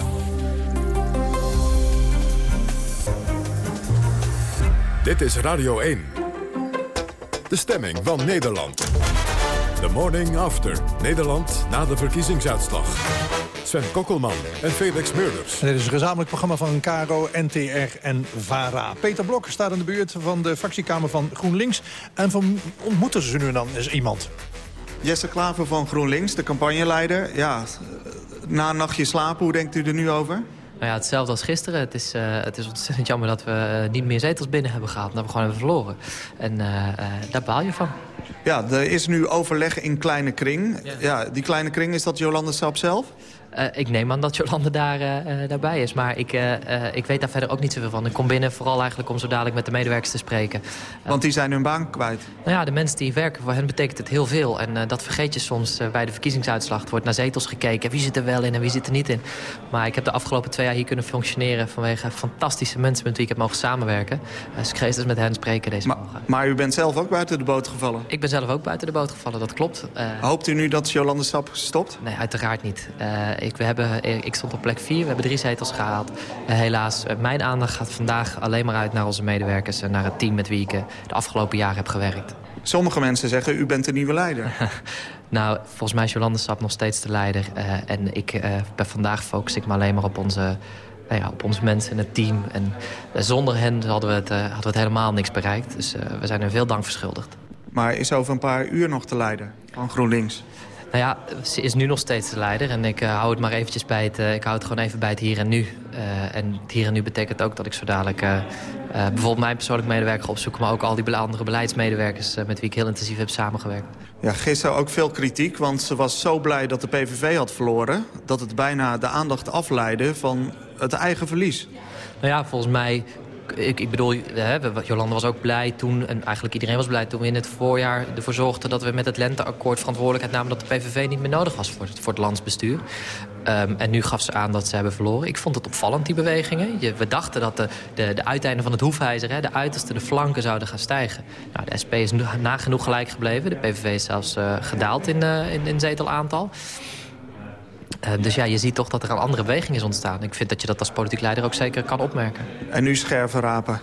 Dit is Radio 1. De stemming van Nederland. The morning after. Nederland na de verkiezingsuitslag. Sven Kokkelman en Felix Meurders. Dit is een gezamenlijk programma van KRO, NTR en VARA. Peter Blok staat in de buurt van de fractiekamer van GroenLinks. En van, ontmoeten ze nu en dan eens iemand? Jesse Klaver van GroenLinks, de campagneleider. Ja, na een nachtje slapen, hoe denkt u er nu over? Nou ja, hetzelfde als gisteren. Het is, eh, het is ontzettend jammer dat we eh, niet meer zetels binnen hebben gehaald. Dat we gewoon hebben verloren. En eh, daar baal je van. Ja, er is nu overleg in kleine kring. Ja, die kleine kring, is dat Jolande Sap zelf? Eh, ik neem aan dat Jolande daar, eh, eh, daarbij is. Maar ik, ik weet daar verder ook niet zoveel van. Ik kom binnen vooral eigenlijk om zo dadelijk met de medewerkers te spreken. Want die zijn hun baan kwijt. Nou ja, de mensen die werken, voor hen betekent het heel veel. En dat vergeet je soms bij de verkiezingsuitslag. Er wordt naar zetels gekeken. Wie zit er wel in en wie zit er niet in. Maar ik heb de afgelopen twee jaar hier kunnen functioneren... vanwege fantastische mensen met wie ik heb mogen samenwerken. Dus ik eens met hen spreken deze morgen. Maar u bent zelf ook buiten de boot gevallen? Ik ben zelf ook buiten de boot gevallen, dat klopt. Hoopt u nu dat Jolande Sap stopt? Nee, uiteraard niet. Ik, we hebben, eh, ik stond op plek 4, we hebben drie zetels gehaald. Eh, helaas, eh, mijn aandacht gaat vandaag alleen maar uit naar onze medewerkers... en naar het team met wie ik de afgelopen jaren heb gewerkt. Sommige mensen zeggen, u bent de nieuwe leider. Nou, volgens mij is Jolande Sap nog steeds de leider. en ik ben vandaag focus ik me alleen maar op onze, nou ja, op onze mensen en het team. En zonder hen hadden we, het, hadden we het helemaal niks bereikt. Dus we zijn er veel dank verschuldigd. Maar is over een paar uur nog de leider van GroenLinks? Nou ja, ze is nu nog steeds de leider. En ik eh, hou het maar eventjes bij het, eh, ik hou het gewoon even bij het hier en nu. Eh, en het hier en nu betekent ook dat ik zo dadelijk bijvoorbeeld mijn persoonlijk medewerker ga opzoeken... maar ook al die andere beleidsmedewerkers met wie ik heel intensief heb samengewerkt. Ja, gisteren ook veel kritiek, want ze was zo blij dat de PVV had verloren... dat het bijna de aandacht afleidde van het eigen verlies. Nou ja, volgens mij... Ik, ik bedoel, hè, Jolande was ook blij toen... en eigenlijk iedereen was blij toen we in het voorjaar ervoor zorgden... dat we met het lenteakkoord verantwoordelijkheid namen... dat de PVV niet meer nodig was voor het, voor het landsbestuur. Ehm, en nu gaf ze aan dat ze hebben verloren. Ik vond het opvallend, die bewegingen. Je, we dachten dat de, de, de uiteinden van het hoefijzer... Hè, de uiterste, de flanken zouden gaan stijgen. Nou, de SP is nagenoeg gelijk gebleven. De PVV is zelfs eh, gedaald in, eh, in, in zetelaantal. Eh, dus ja, je ziet toch dat er een andere beweging is ontstaan. Ik vind dat je dat als politiek leider ook zeker kan opmerken. En nu scherven rapen.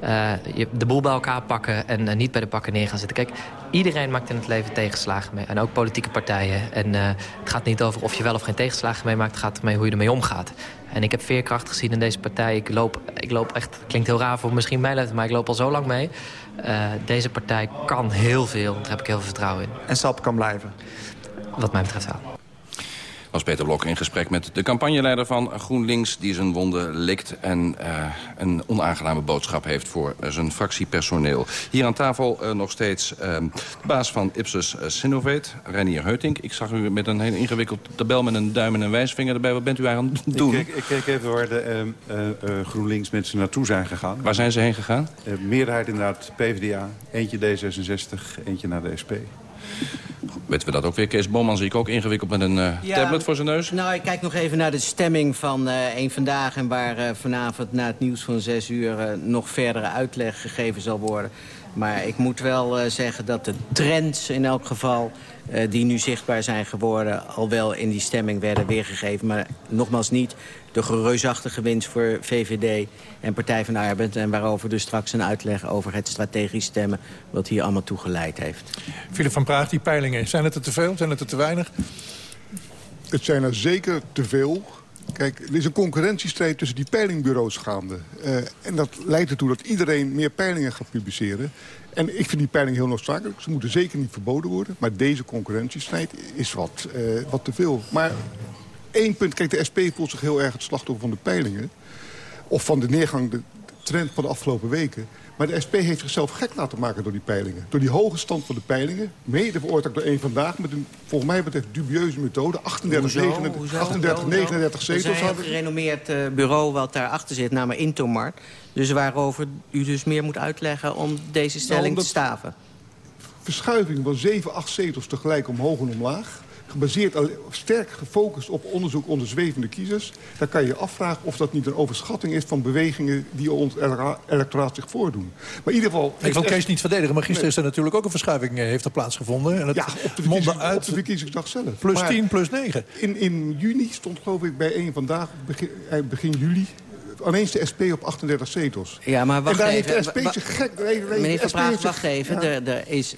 Eh, de boel bij elkaar pakken en eh, niet bij de pakken neer gaan zitten. Kijk, iedereen maakt in het leven tegenslagen mee. En ook politieke partijen. En het gaat niet over of je wel of geen tegenslagen meemaakt. Het gaat ermee hoe je ermee omgaat. En ik heb veerkracht gezien in deze partij. Ik loop, ik loop echt, klinkt heel raar voor misschien leeftijd, maar ik loop al zo lang mee. Deze partij kan heel veel. Daar heb ik heel veel vertrouwen in. En SAP kan blijven? Wat mij betreft wel. Was Peter Blok in gesprek met de campagneleider van GroenLinks... die zijn wonden likt en uh, een onaangename boodschap heeft voor uh, zijn fractiepersoneel. Hier aan tafel uh, nog steeds de baas van Ipsos Sinovate, Reinier Heutink. Ik zag u met een heel ingewikkeld tabel met een duim en een wijsvinger erbij. Wat bent u aan het doen? Ik, ik keek even waar de GroenLinks mensen naartoe zijn gegaan. Waar zijn ze heen gegaan? meerderheid inderdaad PvdA, eentje D66, eentje naar de SP. Weten we dat ook weer? Kees Boman zie ik ook ingewikkeld met een uh, ja, tablet voor zijn neus. Nou, ik kijk nog even naar de stemming van uh, één Vandaag... en waar uh, vanavond na het nieuws van zes uur nog verdere uitleg gegeven zal worden. Maar ik moet wel zeggen dat de trends in elk geval... die nu zichtbaar zijn geworden, al wel in die stemming werden weergegeven. Maar nogmaals niet de reusachtige winst voor VVD en Partij van de Arbeid... en waarover dus straks een uitleg over het strategisch stemmen... wat hier allemaal toe geleid heeft. Philip van Praag, die peilingen, zijn het er te veel? Zijn het er te weinig? Het zijn er zeker te veel. Kijk, er is een concurrentiestrijd tussen die peilingbureaus gaande. Uh, en dat leidt ertoe dat iedereen meer peilingen gaat publiceren. En ik vind die peiling heel noodzakelijk. Ze moeten zeker niet verboden worden. Maar deze concurrentiestrijd is wat, uh, wat te veel. Maar één punt. Kijk, de SP voelt zich heel erg het slachtoffer van de peilingen. Of van de neergang, de trend van de afgelopen weken. Maar de SP heeft zichzelf gek laten maken door die peilingen. Door die hoge stand van de peilingen. Mede veroorzaakt door één vandaag. Met een, volgens mij betreft, dubieuze methode. 38, 39, 38 39 zetels hadden. Het is een gerenommeerd uh, bureau wat daarachter zit, namelijk Intomart. Dus waarover u dus meer moet uitleggen om deze stelling nou, te staven. Verschuiving van 7, 8 zetels tegelijk omhoog en omlaag gebaseerd, sterk gefocust op onderzoek onder zwevende kiezers... dan kan je je afvragen of dat niet een overschatting is van bewegingen... die ons electoraat zich voordoen. Maar in ieder geval... Ik wil Kees niet verdedigen, maar gisteren is er natuurlijk ook een verschuiving eh, heeft er plaatsgevonden. En het ja, op de, uit, op de verkiezingsdag zelf. Plus 10, plus 9. In, in juni stond geloof ik bij een vandaag, begin, eh, begin juli alleen de SP op 38 zetels. Ja, maar wacht en daar even. heeft de SP zich gek... Meneer Van Praag, wacht even. Ja. Er, er is,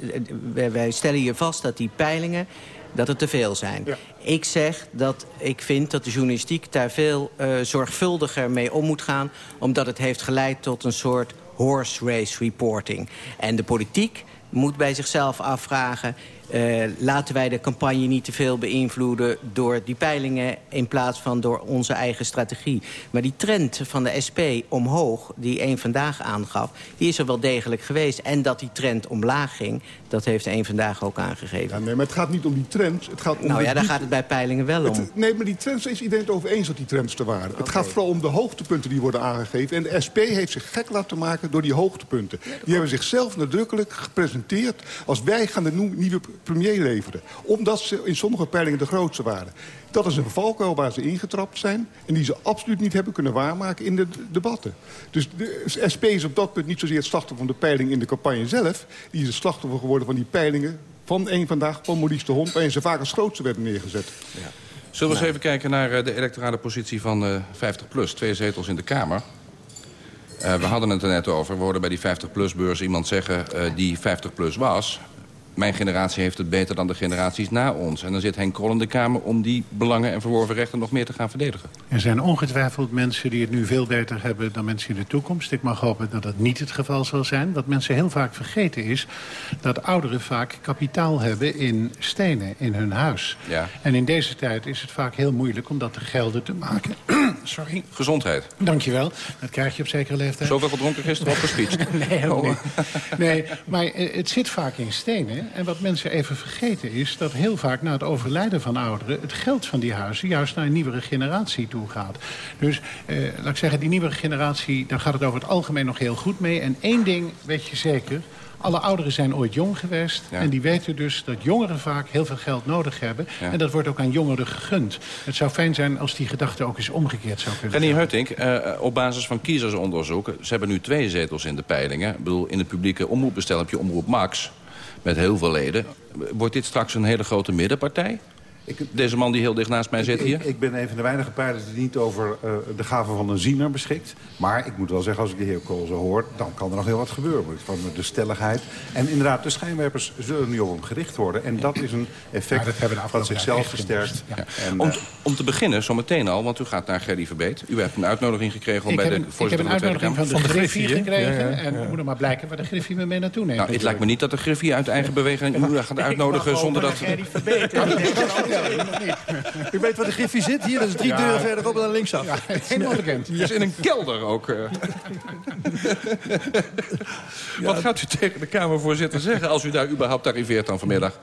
wij stellen hier vast dat die peilingen dat het te veel zijn. Ik zeg dat ik vind dat de journalistiek daar veel uh, zorgvuldiger mee om moet gaan... omdat het heeft geleid tot een soort horse race reporting. En de politiek moet bij zichzelf afvragen... Uh, laten wij de campagne niet te veel beïnvloeden door die peilingen... in plaats van door onze eigen strategie. Maar die trend van de SP omhoog, die één Vandaag aangaf... die is er wel degelijk geweest. En dat die trend omlaag ging, dat heeft één Vandaag ook aangegeven. Ja, nee, maar het gaat niet om die trend. Het gaat om nou ja, daar gaat het bij peilingen wel om. Het, nee, maar die trends is iedereen het over eens dat die trends te waren. Okay. Het gaat vooral om de hoogtepunten die worden aangegeven. En de SP heeft zich gek laten maken door die hoogtepunten. Die hebben zichzelf nadrukkelijk gepresenteerd... als wij gaan de nieuwe premier leveren. Omdat ze in sommige peilingen de grootste waren. Dat is een valkuil waar ze ingetrapt zijn... en die ze absoluut niet hebben kunnen waarmaken in de debatten. Dus de SP is op dat punt niet zozeer het slachtoffer van de peiling in de campagne zelf. Die is het slachtoffer geworden van die peilingen van één vandaag, van Maurice de Hond... waarin ze vaak als grootste werden neergezet. Ja. Zullen we eens even kijken naar de electorale positie van uh, 50PLUS? Twee zetels in de Kamer. Uh, we hadden het er net over. We hoorden bij die 50PLUS-beurs iemand zeggen uh, die 50PLUS was mijn generatie heeft het beter dan de generaties na ons. En dan zit Henk Krol in de Kamer om die belangen en verworven rechten nog meer te gaan verdedigen. Er zijn ongetwijfeld mensen die het nu veel beter hebben dan mensen in de toekomst. Ik mag hopen dat dat niet het geval zal zijn. Wat mensen heel vaak vergeten is dat ouderen vaak kapitaal hebben in stenen in hun huis. Ja. En in deze tijd is het vaak heel moeilijk om dat te gelden te maken. Sorry. Gezondheid. Dankjewel. Dat krijg je op zekere leeftijd. Zoveel gedronken gisteren opgespeecht. nee, helemaal niet. Nee, maar het zit vaak in stenen. En wat mensen even vergeten is dat heel vaak na het overlijden van ouderen... het geld van die huizen juist naar een nieuwere generatie toe gaat. Dus eh, laat ik zeggen, die nieuwere generatie, daar gaat het over het algemeen nog heel goed mee. En één ding weet je zeker... Alle ouderen zijn ooit jong geweest. Ja. En die weten dus dat jongeren vaak heel veel geld nodig hebben. Ja. En dat wordt ook aan jongeren gegund. Het zou fijn zijn als die gedachte ook eens omgekeerd zou kunnen René Huttink, uh, op basis van kiezersonderzoeken... ze hebben nu twee zetels in de peilingen. Ik bedoel, in het publieke omroepbestel heb je Omroep Max met heel veel leden. Wordt dit straks een hele grote middenpartij? Ik, Deze man die heel dicht naast mij zit hier? Ik, ik, ben een van de weinige peilers die niet over uh, de gave van een ziener beschikt. Maar ik moet wel zeggen, als ik de heer Kool zo hoor... dan kan er nog heel wat gebeuren. Van de stelligheid. En inderdaad, de schijnwerpers zullen nu op hem gericht worden. En dat is een effect ja, dat zichzelf versterkt. Ja. En, om, om, te beginnen, zometeen al, want u gaat naar Gerry Verbeet. U hebt een uitnodiging gekregen om bij de voorzitter Ik heb een uitnodiging van de, van de Griffie gekregen. En het moet er maar blijken waar de Griffie me mee naartoe neemt. Nou, het lijkt me niet dat de Griffie uit eigen beweging u gaat uitnodigen zonder dat... U weet waar de Griffie zit? Hier, dat is drie Ja. deuren verderop en dan linksaf. Ja, helemaal bekend. Is in een kelder ook. eh. Wat gaat u tegen de Kamervoorzitter zeggen als u daar überhaupt arriveert dan vanmiddag?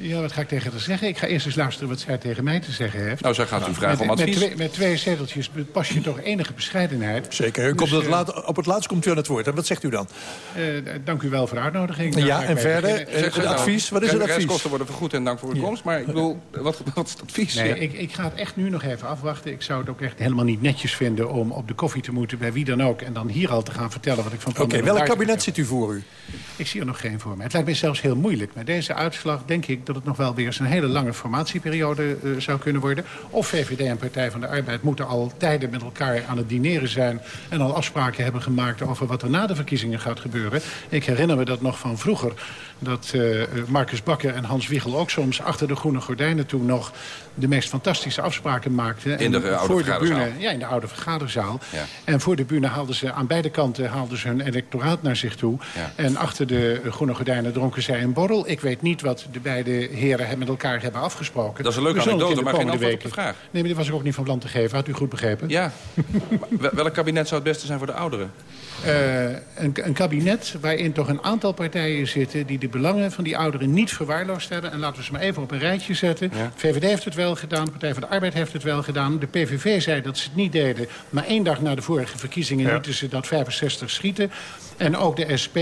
Ja, wat ga ik tegen haar zeggen? Ik ga eerst eens luisteren wat zij tegen mij te zeggen heeft. Nou, zij gaat u vragen met, om met advies. twee, met twee zeteltjes pas je toch enige bescheidenheid. Zeker. Komt Dus, het eh, laat, op het laatst komt u aan het woord. En wat zegt u dan? eh, dank u wel voor de uitnodiging. Ja, en verder? Eh, het nou, advies, wat is het advies? Reiskosten worden vergoed en dank voor uw komst. Maar ik bedoel, wat, wat is het advies? Nee, Ja. ik, ik ga het echt nu nog even afwachten. Ik zou het ook echt helemaal niet netjes vinden om op de koffie te moeten bij wie dan ook. En dan hier al te gaan vertellen wat ik van plan Oké, welk kabinet zit u voor u? Ik zie er nog geen voor me. Het lijkt me zelfs heel moeilijk. Met deze uitslag denk ik dat het nog wel weer eens een hele lange formatieperiode eh, zou kunnen worden. Of VVD en Partij van de Arbeid moeten al tijden met elkaar aan het dineren zijn... en al afspraken hebben gemaakt over wat er na de verkiezingen gaat gebeuren. Ik herinner me dat nog van vroeger. Dat eh, Marcus Bakker en Hans Wiegel ook soms achter de groene gordijnen toen nog... de meest fantastische afspraken maakten. In de, En eh, oude voor de vergaderzaal. bühne, Ja, in de oude vergaderzaal. Ja. En voor de bühne haalden ze aan beide kanten haalden ze hun electoraat naar zich toe. Ja. En achter de groene gordijnen dronken zij een borrel. Ik weet niet wat de beide heren met elkaar hebben afgesproken. Dat is een leuke anekdote, maar geen antwoord op de weken- vraag. Nee, maar die was ik ook niet van plan te geven. Had u goed begrepen? Ja. Welk kabinet zou het beste zijn voor de ouderen? Eh, een, een kabinet waarin toch een aantal partijen zitten... die de belangen van die ouderen niet verwaarloosd hebben. En laten we ze maar even op een rijtje zetten. Ja. VVD heeft het wel gedaan, de Partij van de Arbeid heeft het wel gedaan. De PVV zei dat ze het niet deden. Maar één dag na de vorige verkiezingen Ja. lieten ze dat 65 schieten. En ook de SP...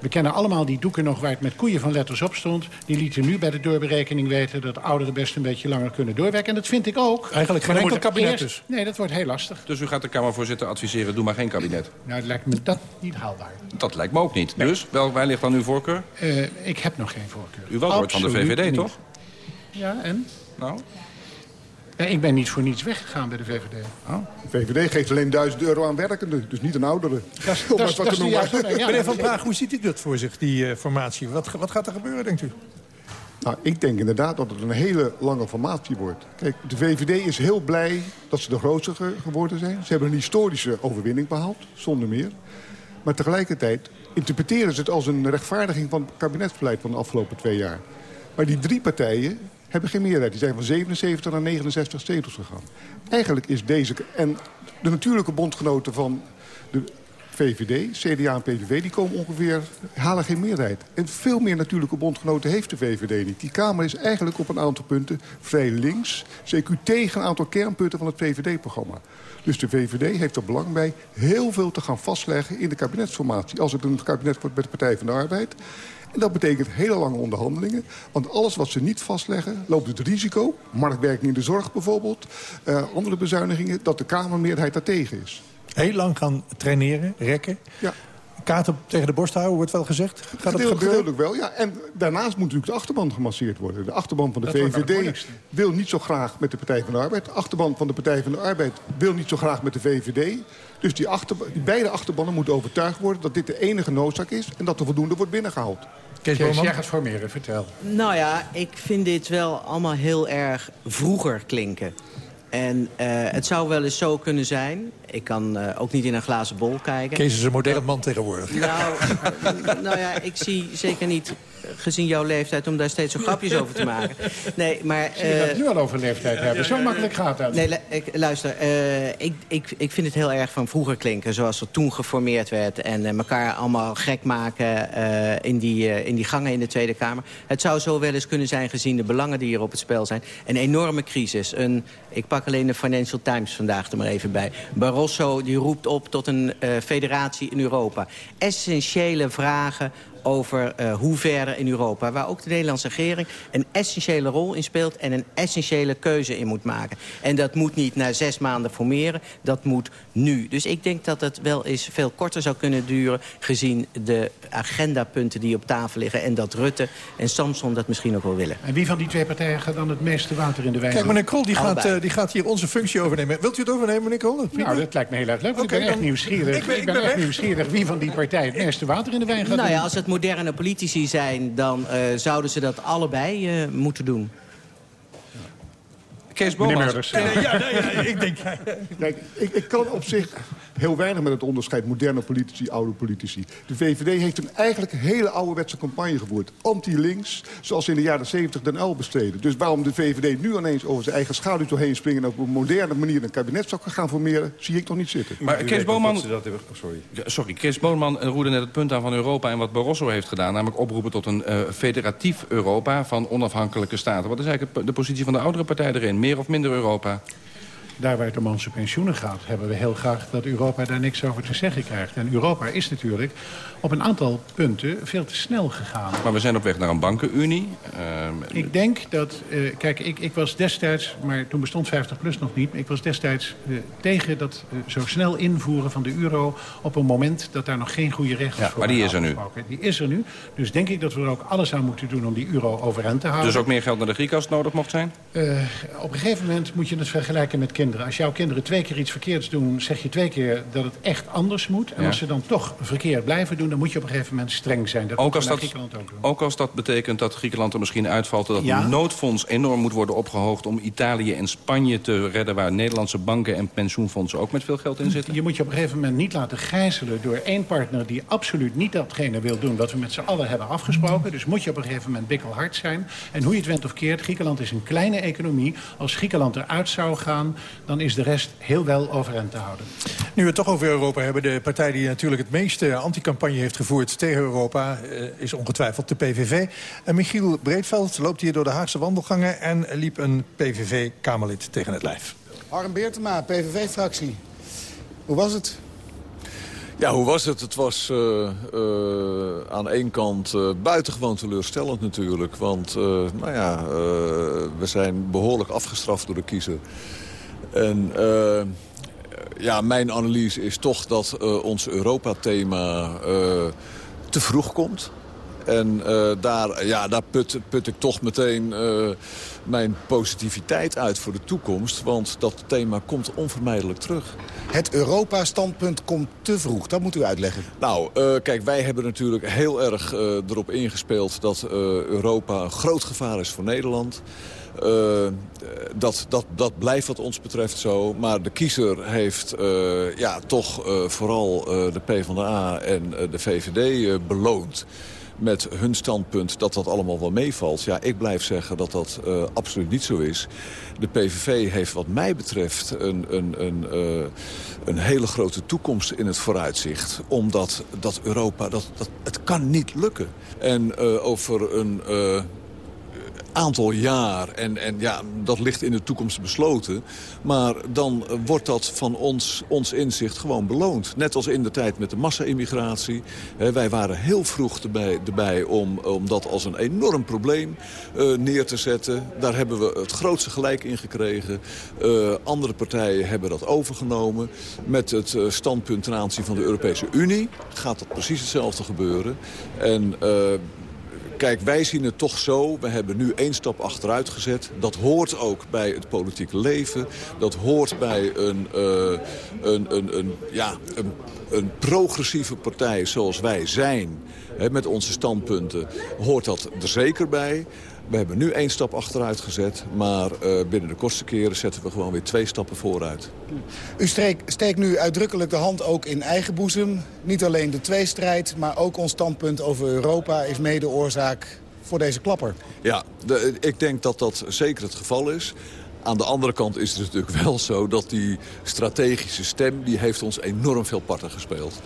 We kennen allemaal die doeken nog waar het met koeien van letters op stond. Die lieten nu bij de doorberekening weten dat ouderen best een beetje langer kunnen doorwerken. En dat vind ik ook. Eigenlijk geen enkel kabinet eerst- dus. Nee, dat wordt heel lastig. Dus u gaat de Kamervoorzitter adviseren, doe maar geen kabinet. Nou, het lijkt me dat niet haalbaar. Dat lijkt me ook niet. Dus, wel, waar ligt dan uw voorkeur? Eh, ik heb nog geen voorkeur. U was ooit van de VVD, niet. toch? Ja, en? Nou? Ja, ik ben niet voor niets weggegaan bij de VVD. De VVD geeft alleen 1000 euro aan werkenden, dus niet aan ouderen. Dat is, dat wat te noemen. ja, Meneer Van Praag, hoe ziet u dat voor zich, die eh, formatie? Wat, wat gaat er gebeuren, denkt u? Nou, ik denk inderdaad dat het een hele lange formatie wordt. Kijk, de VVD is heel blij dat ze de grootste ge- geworden zijn. Ze hebben een historische overwinning behaald, zonder meer. Maar tegelijkertijd interpreteren ze het als een rechtvaardiging van het kabinetsbeleid van de afgelopen twee jaar. Maar die drie partijen hebben geen meerderheid. Die zijn van 77 naar 69 zetels gegaan. Eigenlijk is deze... En de natuurlijke bondgenoten van de VVD, CDA en PVV, die komen ongeveer, halen geen meerderheid. En veel meer natuurlijke bondgenoten heeft de VVD niet. Die Kamer is eigenlijk op een aantal punten vrij links. CQ tegen een aantal kernpunten van het VVD-programma. Dus de VVD heeft er belang bij heel veel te gaan vastleggen in de kabinetsformatie. Als het een kabinet wordt met de Partij van de Arbeid. En dat betekent hele lange onderhandelingen. Want alles wat ze niet vastleggen, loopt het risico... marktwerking in de zorg bijvoorbeeld, eh, andere bezuinigingen... dat de Kamermeerderheid daartegen is. Heel lang gaan traineren, rekken. Ja. Kaarten tegen de borst houden, wordt wel gezegd. Gaat dat gebeuren? gedeeltelijk wel, ja. En daarnaast moet natuurlijk de achterban gemasseerd worden. De achterban van de Dat VVD wil niet zo graag met de Partij van de Arbeid. De achterban van de Partij van de Arbeid wil niet zo graag met de VVD. Dus die, achterba- die beide achterbannen moeten overtuigd worden... dat dit de enige noodzaak is en dat er voldoende wordt binnengehaald. Kees Kees, jij gaat formeren, vertel. Nou ja, ik vind dit wel allemaal heel erg vroeger klinken. En eh, het zou wel eens zo kunnen zijn. Ik kan eh, ook niet in een glazen bol kijken. Kees is een modern man tegenwoordig. Nou, nou ja, ik zie zeker niet, gezien jouw leeftijd, om daar steeds zo grapjes over te maken. Nee, maar... Zie je dat eh, nu al over leeftijd hebben? Zo makkelijk gaat dat. Nee, luister, eh, ik, ik, ik vind het heel erg van vroeger klinken... zoals er toen geformeerd werd en elkaar allemaal gek maken... eh, in, die, in die gangen in de Tweede Kamer. Het zou zo wel eens kunnen zijn gezien de belangen die hier op het spel zijn. Een enorme crisis. Een, ik pak alleen de Financial Times vandaag er maar even bij. Barroso die roept op tot een eh, federatie in Europa. Essentiële vragen over eh, hoe verder in Europa. Waar ook de Nederlandse regering een essentiële rol in speelt... en een essentiële keuze in moet maken. En dat moet niet na zes maanden formeren, dat moet nu. Dus ik denk dat het wel eens veel korter zou kunnen duren... gezien de agendapunten die op tafel liggen... en dat Rutte en Samson dat misschien ook wel willen. En wie van die twee partijen gaat dan het meeste water in de wijn Kijk, meneer Krol die gaat, eh, die gaat hier onze functie overnemen. Wilt u het overnemen, meneer Krol? Nou, dat lijkt me heel erg leuk. ik ben echt nieuwsgierig. Ik ben- ik ben echt nieuwsgierig wie van die partijen het meeste water in de wijn gaat Nou ja, als het moderne politici zijn... dan eh, zouden ze dat allebei eh, moeten doen. Kees Meneer Boman. Murders. Ja, ja, ja, ik denk... Kijk, ik, ik kan op zich heel weinig met het onderscheid moderne politici, oude politici. De VVD heeft een eigenlijk hele ouderwetse campagne gevoerd. Anti-links, zoals ze in de jaren 70 Den L bestreden. Dus waarom de VVD nu ineens over zijn eigen schaduw doorheen springen... en op een moderne manier een kabinet zou gaan formeren, zie ik toch niet zitten. Maar Kees Boman... Dat hebben... oh, sorry. Ja, Sorry, Kees Boonman roerde net het punt aan van Europa... en wat Barroso heeft gedaan, namelijk oproepen tot een eh, federatief Europa... van onafhankelijke staten. Wat is eigenlijk de positie van de oudere partij erin? Meer of minder Europa? Daar waar het om onze pensioenen gaat, hebben we heel graag dat Europa daar niks over te zeggen krijgt. En Europa is natuurlijk op een aantal punten veel te snel gegaan. Maar we zijn op weg naar een bankenunie. Ehm, Ik denk dat, eh, kijk, ik, ik was destijds, maar toen bestond 50PLUS nog niet... ik was destijds eh, tegen dat eh, zo snel invoeren van de euro... op een moment dat daar nog geen goede regels Ja, voor maar die is er nu. Die is er nu. Dus denk ik dat we er ook alles aan moeten doen om die euro overeind te houden. dus ook meer geld naar de Grieken als het nodig mocht zijn? Op een gegeven moment moet je het vergelijken met kinderen. Als jouw kinderen twee keer iets verkeerds doen... zeg je twee keer dat het echt anders moet. En Ja. als ze dan toch verkeerd blijven doen... dan moet je op een gegeven moment streng zijn. Dat Ook als, dat, Griekenland ook doen. ook als dat betekent dat Griekenland er misschien uitvalt... dat Ja. het noodfonds enorm moet worden opgehoogd... om Italië en Spanje te redden... waar Nederlandse banken en pensioenfondsen ook met veel geld in zitten? Je moet je op een gegeven moment niet laten gijzelen door één partner... die absoluut niet datgene wil doen wat we met z'n allen hebben afgesproken. Dus moet je op een gegeven moment bikkelhard zijn. En hoe je het went of keert, Griekenland is een kleine economie. Als Griekenland eruit zou gaan, dan is de rest heel wel overeind te houden. Nu we het toch over Europa hebben, de partij die natuurlijk het meeste anticampagne heeft gevoerd tegen Europa, eh, is ongetwijfeld de PVV. En Michiel Breedveld loopt hier door de Haagse wandelgangen en liep een PVV-Kamerlid tegen het lijf. Harm Beertema, PVV-fractie. Hoe was het? Ja, hoe was het? Het was eh, eh, aan één kant eh, buitengewoon teleurstellend natuurlijk. Want eh, nou ja, eh, we zijn behoorlijk afgestraft door de kiezer. En eh, ja, mijn analyse is toch dat eh, ons Europa-thema eh, te vroeg komt. En daar, ja, daar put, put ik toch meteen mijn positiviteit uit voor de toekomst. Want dat thema komt onvermijdelijk terug. Het Europa-standpunt komt te vroeg. Dat moet u uitleggen. Nou, kijk, wij hebben natuurlijk heel erg erop ingespeeld... dat Europa een groot gevaar is voor Nederland. Eh, dat, dat, dat blijft wat ons betreft zo. Maar de kiezer heeft eh, ja, toch eh, vooral de PvdA en de VVD beloond met hun standpunt dat dat allemaal wel meevalt. Ja, ik blijf zeggen dat dat absoluut niet zo is. De PVV heeft wat mij betreft een, een, een, een hele grote toekomst in het vooruitzicht. Omdat dat Europa, dat, dat, het kan niet lukken. En over een... aantal jaar. En, en ja, dat ligt in de toekomst besloten. Maar dan wordt dat van ons, ons inzicht gewoon beloond. Net als in de tijd met de massa-immigratie. Wij waren heel vroeg erbij, erbij om, om dat als een enorm probleem eh, neer te zetten. Daar hebben we het grootste gelijk in gekregen. Eh, andere partijen hebben dat overgenomen. Met het eh, standpunt ten aanzien van de Europese Unie gaat dat precies hetzelfde gebeuren. En... eh, Kijk, wij zien het toch zo. We hebben nu één stap achteruit gezet. Dat hoort ook bij het politieke leven. Dat hoort bij een, eh, een, een, een, ja, een, een progressieve partij zoals wij zijn. Met onze standpunten hoort dat er zeker bij. We hebben nu één stap achteruit gezet. Maar eh, binnen de kortste keren zetten we gewoon weer twee stappen vooruit. U streek- steekt nu uitdrukkelijk de hand ook in eigen boezem. Niet alleen de tweestrijd, maar ook ons standpunt over Europa... is mede oorzaak voor deze klapper. Ja, de, ik denk dat dat zeker het geval is. Aan de andere kant is het natuurlijk wel zo dat die strategische stem... die heeft ons enorm veel parten gespeeld.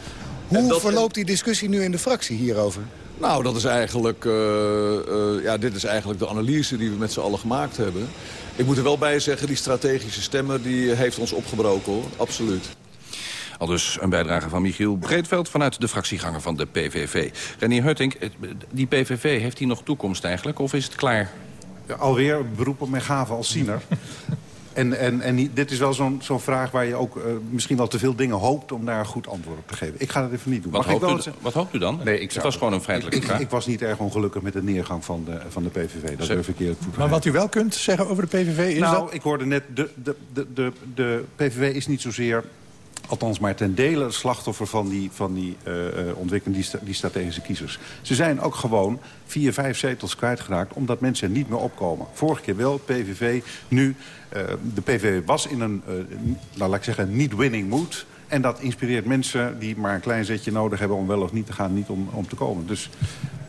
Hoe verloopt die discussie nu in de fractie hierover? Nou, dat is eigenlijk, eh, eh, ja, dit is eigenlijk de analyse die we met z'n allen gemaakt hebben. Ik moet er wel bij zeggen, die strategische stemmer die heeft ons opgebroken hoor. Absoluut. Al dus een bijdrage van Michiel Breedveld vanuit de fractieganger van de PVV. Renier Huttink, het- die PVV, heeft die nog toekomst eigenlijk? Of is het klaar? Ja, alweer beroep op mijn gave als ziener. En, en, en dit is wel zo'n zo'n vraag waar je ook eh, misschien wel te veel dingen hoopt... om daar een goed antwoord op te geven. Ik ga dat even niet doen. Wat, ik hoopt wel u, wat hoopt u dan? Nee, ik het was gewoon een feitelijke ik, vraag. ik was niet erg ongelukkig met de neergang van de, van de PVV. Dat durf ik eerlijk toe te Maar wat u wel kunt zeggen over de PVV is nou, dat... ik hoorde net, de, de, de, de, de PVV is niet zozeer althans maar ten dele slachtoffer van die, van die uh, ontwikkeling, die, die strategische kiezers. Ze zijn ook gewoon vier, vijf zetels kwijtgeraakt omdat mensen niet meer opkomen. Vorige keer wel, PVV, nu... Uh, de PVV was in een, laat ik zeggen, niet-winning mood... En dat inspireert mensen die maar een klein zetje nodig hebben... om wel of niet te gaan, niet om, om te komen. Dus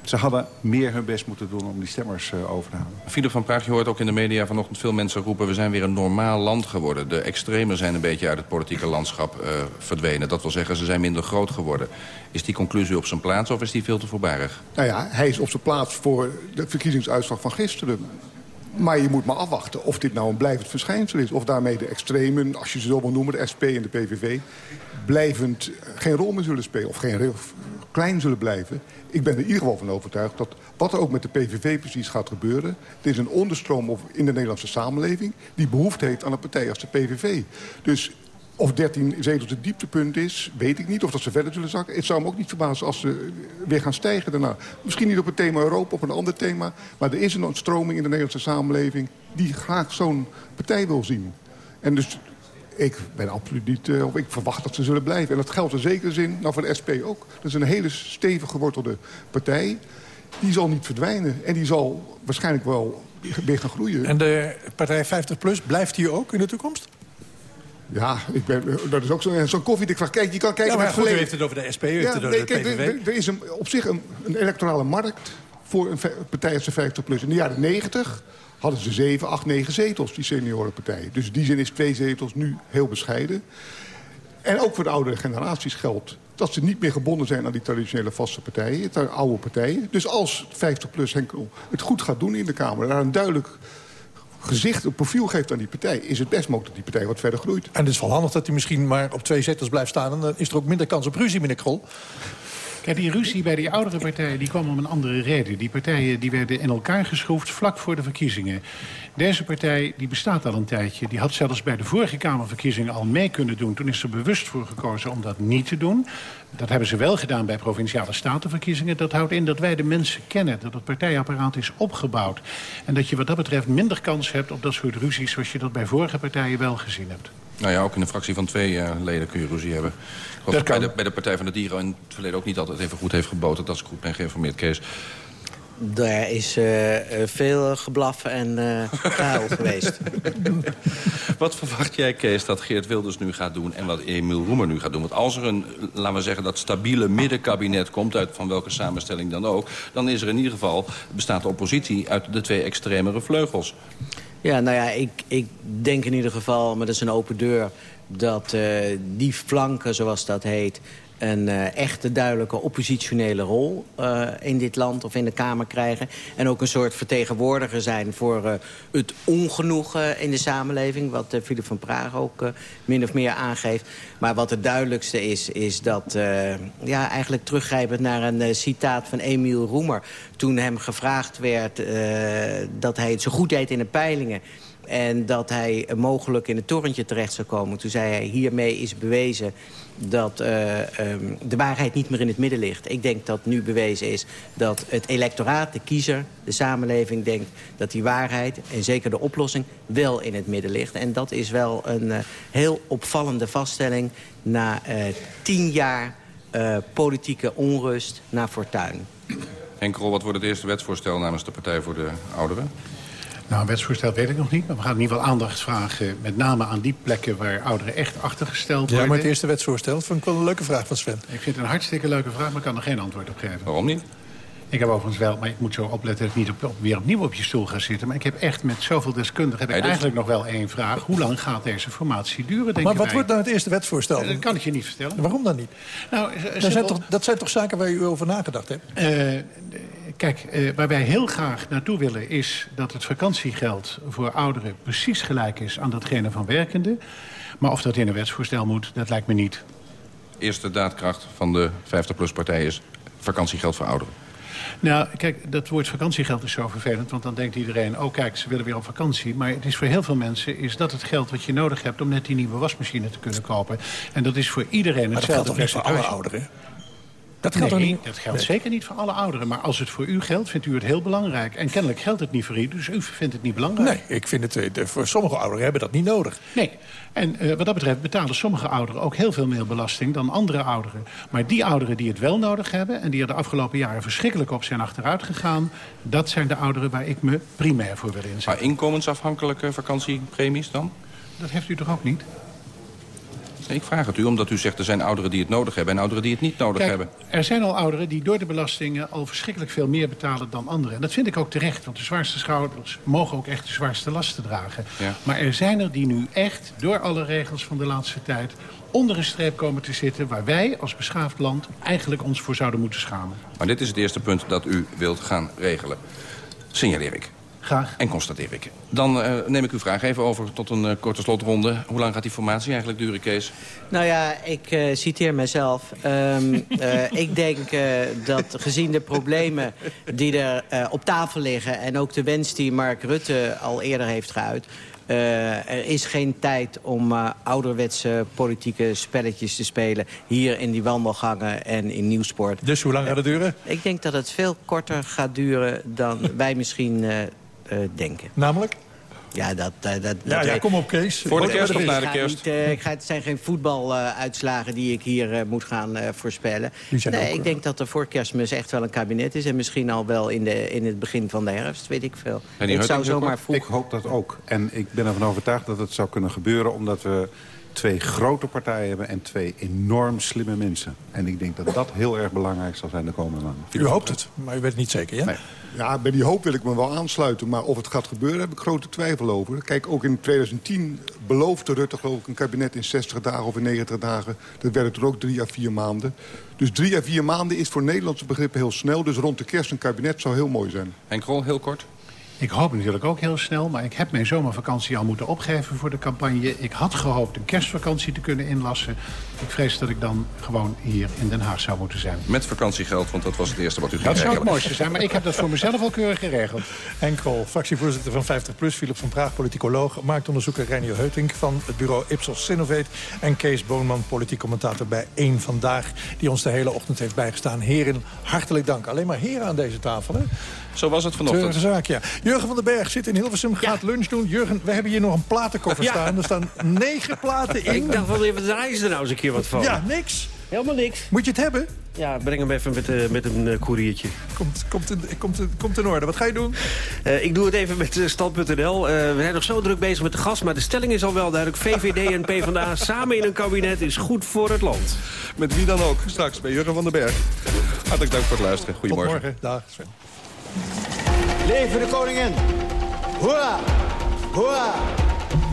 ze hadden meer hun best moeten doen om die stemmers uh, over te halen. Philip van Praag, je hoort ook in de media vanochtend veel mensen roepen... we zijn weer een normaal land geworden. De extremen zijn een beetje uit het politieke landschap uh, verdwenen. Dat wil zeggen, ze zijn minder groot geworden. Is die conclusie op zijn plaats of is die veel te voorbarig? Nou ja, hij is op zijn plaats voor de verkiezingsuitslag van gisteren. Maar je moet maar afwachten of dit nou een blijvend verschijnsel is. Of daarmee de extremen, als je ze zo wil noemen, de SP en de PVV... blijvend geen rol meer zullen spelen. Of geen klein zullen blijven. Ik ben er in ieder geval van overtuigd dat wat er ook met de PVV precies gaat gebeuren... het is een onderstroom in de Nederlandse samenleving... die behoefte heeft aan een partij als de PVV. Dus of 13 zetels het dieptepunt is, weet ik niet. Of dat ze verder zullen zakken. Het zou me ook niet verbazen als ze weer gaan stijgen daarna. Misschien niet op het thema Europa, op een ander thema. Maar er is een stroming in de Nederlandse samenleving... die graag zo'n partij wil zien. En dus ik ben absoluut niet, uh, of ik verwacht dat ze zullen blijven. En dat geldt in zekere zin, nou voor de SP ook. Dat is een hele stevig gewortelde partij. Die zal niet verdwijnen. En die zal waarschijnlijk wel weer gaan groeien. En de partij 50PLUS, blijft die ook in de toekomst? Ja, ik ben, dat is ook zo'n zo vraag. Kijk, je kan kijken ja, maar naar goed, u heeft het over de SP, u heeft het over nee, de PVV. Er, er is een, op zich een, een electorale markt voor een partij als de 50PLUS. In de jaren 90 hadden ze 7, 8, 9 zetels, die seniorenpartij. Dus in die zin is twee zetels nu heel bescheiden. En ook voor de oudere generaties geldt dat ze niet meer gebonden zijn aan die traditionele vaste partijen. Het oude partijen. Dus als 50PLUS Henkel het goed gaat doen in de Kamer... daar een duidelijk gezicht, een profiel geeft aan die partij... is het best mogelijk dat die partij wat verder groeit. En het is wel handig dat hij misschien maar op twee zetels blijft staan... en dan is er ook minder kans op ruzie, meneer Krol. Kijk, die ruzie bij die oudere partijen die kwam om een andere reden. Die partijen die werden in elkaar geschroefd vlak voor de verkiezingen. Deze partij die bestaat al een tijdje. Die had zelfs bij de vorige Kamerverkiezingen al mee kunnen doen. Toen is er bewust voor gekozen om dat niet te doen. Dat hebben ze wel gedaan bij Provinciale Statenverkiezingen. Dat houdt in dat wij de mensen kennen. Dat het partijapparaat is opgebouwd. En dat je wat dat betreft minder kans hebt op dat soort ruzies... zoals je dat bij vorige partijen wel gezien hebt. Nou ja, ook in een fractie van twee uh, leden kun je ruzie hebben. Bij de, bij de Partij van de Dieren in het verleden ook niet altijd even goed heeft geboten. Dat is goed ben geïnformeerd, Kees. Er is uh, veel geblaf en uh, gehuil geweest. Wat verwacht jij, Kees, dat Geert Wilders nu gaat doen... en wat Emiel Roemer nu gaat doen? Want als er een, laten we zeggen, dat stabiele middenkabinet komt... uit van welke samenstelling dan ook... dan is er in ieder geval, bestaat de oppositie uit de twee extremere vleugels. Ja, nou ja, ik, ik denk in ieder geval, maar dat is een open deur... dat uh, die flanken, zoals dat heet een uh, echte duidelijke oppositionele rol uh, in dit land of in de Kamer krijgen. En ook een soort vertegenwoordiger zijn voor het ongenoegen in de samenleving. Wat Philip van Praag ook min of meer aangeeft. Maar wat het duidelijkste is, is dat ja, eigenlijk teruggrijpend naar een citaat van Emiel Roemer. Toen hem gevraagd werd dat hij het zo goed deed in de peilingen en dat hij mogelijk in het torentje terecht zou komen. Toen zei hij, hiermee is bewezen dat uh, um, de waarheid niet meer in het midden ligt. Ik denk dat nu bewezen is dat het electoraat, de kiezer, de samenleving denkt... dat die waarheid en zeker de oplossing wel in het midden ligt. En dat is wel een uh, heel opvallende vaststelling na uh, tien jaar politieke onrust naar Fortuin. Henk Rol, wat wordt het eerste wetsvoorstel namens de Partij voor de Ouderen? Nou, een wetsvoorstel weet ik nog niet. Maar we gaan in ieder geval aandacht vragen... met name aan die plekken waar ouderen echt achtergesteld worden. Ja, maar het eerste wetsvoorstel vond ik wel een leuke vraag van Sven. Ik vind het een hartstikke leuke vraag, maar ik kan er geen antwoord op geven. Waarom niet? Ik heb overigens wel, maar ik moet zo opletten dat ik niet op, op, weer opnieuw op je stoel ga zitten. Maar ik heb echt met zoveel deskundigen heb ik dus- eigenlijk nog wel één vraag. Hoe lang gaat deze formatie duren, denk Maar wat wordt nou het eerste wetsvoorstel? Dat kan ik je niet vertellen. Waarom dan niet? Nou, dat, zijn toch, dat zijn toch zaken waar u over nagedacht hebt? Uh, kijk, uh, waar wij heel graag naartoe willen is dat het vakantiegeld voor ouderen precies gelijk is aan datgene van werkenden. Maar of dat in een wetsvoorstel moet, dat lijkt me niet. Eerste daadkracht van de 50PLUS-partij is vakantiegeld voor ouderen. Nou, kijk, dat woord vakantiegeld is zo vervelend. Want dan denkt iedereen, oh kijk, ze willen weer op vakantie. Maar het is voor heel veel mensen is dat het geld wat je nodig hebt... om net die nieuwe wasmachine te kunnen kopen. En dat is voor iedereen hetzelfde. Maar dat geldt toch niet voor alle ouderen? Dat geldt nee, dat geldt Nee. zeker niet voor alle ouderen. Maar als het voor u geldt, vindt u het heel belangrijk. En kennelijk geldt het niet voor u, dus u vindt het niet belangrijk. Nee, ik vind het, eh, voor sommige ouderen hebben dat niet nodig. Nee. En eh, wat dat betreft betalen sommige ouderen ook heel veel meer belasting dan andere ouderen. Maar die ouderen die het wel nodig hebben... en die er de afgelopen jaren verschrikkelijk op zijn achteruit gegaan... dat zijn de ouderen waar ik me primair voor wil inzetten. Maar inkomensafhankelijke vakantiepremies dan? Dat heeft u toch ook niet? Ik vraag het u omdat u zegt er zijn ouderen die het nodig hebben... en ouderen die het niet nodig Kijk, hebben. er zijn al ouderen die door de belastingen al verschrikkelijk veel meer betalen dan anderen. En dat vind ik ook terecht, want de zwaarste schouders mogen ook echt de zwaarste lasten dragen. Ja. Maar er zijn er die nu echt, door alle regels van de laatste tijd... onder een streep komen te zitten waar wij als beschaafd land eigenlijk ons voor zouden moeten schamen. Maar dit is het eerste punt dat u wilt gaan regelen. Signaleer ik. Graag. En constateer ik. Dan eh, neem ik uw vraag even over tot een eh, korte slotronde. Hoe lang gaat die formatie eigenlijk duren, Kees? Nou ja, ik eh, citeer mezelf. Ehm, eh, ik denk eh, dat gezien de problemen die er eh, op tafel liggen... en ook de wens die Mark Rutte al eerder heeft geuit... eh, er is geen tijd om eh, ouderwetse politieke spelletjes te spelen... hier in die wandelgangen en in Nieuwsport. Dus hoe lang gaat het duren? Ik denk dat het veel korter gaat duren dan wij misschien denken. Namelijk? Ja, dat, eh, dat, dat Ja, ja, weet- kom op, Kees. Voor de kerst of na de kerst? niet, eh, ik ga, het zijn geen voetbaluitslagen die ik hier eh, moet gaan eh, voorspellen. Nee, ook, ik eh, denk dat er voor kerstmis echt wel een kabinet is. En misschien al wel in, de, in het begin van de herfst, weet ik veel. En die ik zou zomaar vroeg... Ik hoop dat ook. En ik ben ervan overtuigd dat het zou kunnen gebeuren... omdat we twee grote partijen hebben en twee enorm slimme mensen. En ik denk dat dat heel erg belangrijk zal zijn de komende maanden. U hoopt het, maar u weet het niet zeker, ja? Nee. Ja, bij die hoop wil ik me wel aansluiten. Maar of het gaat gebeuren, heb ik grote twijfel over. Kijk, ook in 2010 beloofde Rutte geloof ik een kabinet in 60 dagen of in 90 dagen. Dat werden toen ook drie à vier maanden. Dus drie à vier maanden is voor Nederlandse begrippen heel snel. Dus rond de kerst een kabinet zou heel mooi zijn. Henk Krol, heel kort. Ik hoop natuurlijk ook heel snel, maar ik heb mijn zomervakantie al moeten opgeven voor de campagne. Ik had gehoopt een kerstvakantie te kunnen inlassen. Ik vrees dat ik dan gewoon hier in Den Haag zou moeten zijn. Met vakantiegeld, want dat was het eerste wat u ging Dat zou het mooiste zijn, maar ik heb dat voor mezelf al keurig geregeld. Enkel, fractievoorzitter van 50PLUS, Philip van Praag, politicoloog... marktonderzoeker Reinier Heutink van het bureau Ipsos Sinovate... en Kees Boonman, politiek commentator bij Eén Vandaag... die ons de hele ochtend heeft bijgestaan. Heren, hartelijk dank. Alleen maar heren aan deze tafel, hè? Zo was het vanochtend. zaak, ja. Jurgen van den Berg zit in Hilversum, gaat lunch doen. Jurgen, we hebben hier nog een platenkoffer Ja. staan. Er staan negen platen in. Ik dacht even draaien ze er nou eens een keer wat van. Ja, niks. Helemaal niks. Moet je het hebben? Ja, breng hem even met, eh, met een eh, koeriertje. Komt, komt, in, komt, in, komt in orde. Wat ga je doen? Eh, ik doe het even met stand.nl. Eh, we zijn nog zo druk bezig met de gas, maar de stelling is al wel duidelijk. VVD en PvdA samen in een kabinet is goed voor het land. Met wie dan ook, straks bij Jurgen van den Berg. Hartelijk dank voor het luisteren. Goedemorgen. Tot morgen. Dag, Sven. Leven de koningin! Hoera! Hoera!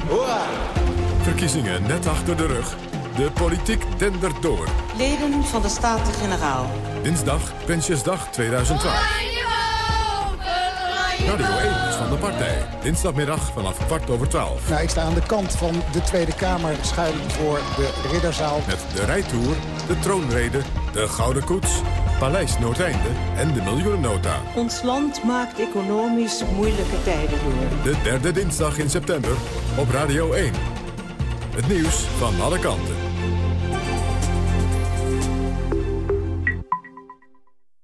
Hoera! Verkiezingen net achter de rug. De politiek dendert door. Leden van de Staten-Generaal. Dinsdag, Prinsjesdag 2012. Radio 1 is van de partij. Dinsdagmiddag vanaf kwart over twaalf. Nou, ik sta aan de kant van de Tweede Kamer schuin voor de Ridderzaal. Met de rijtour, de troonrede, de Gouden Koets, Paleis Noordeinde en de miljoenennota. Ons land maakt economisch moeilijke tijden door. De derde dinsdag in september op Radio 1. Het nieuws van alle kanten.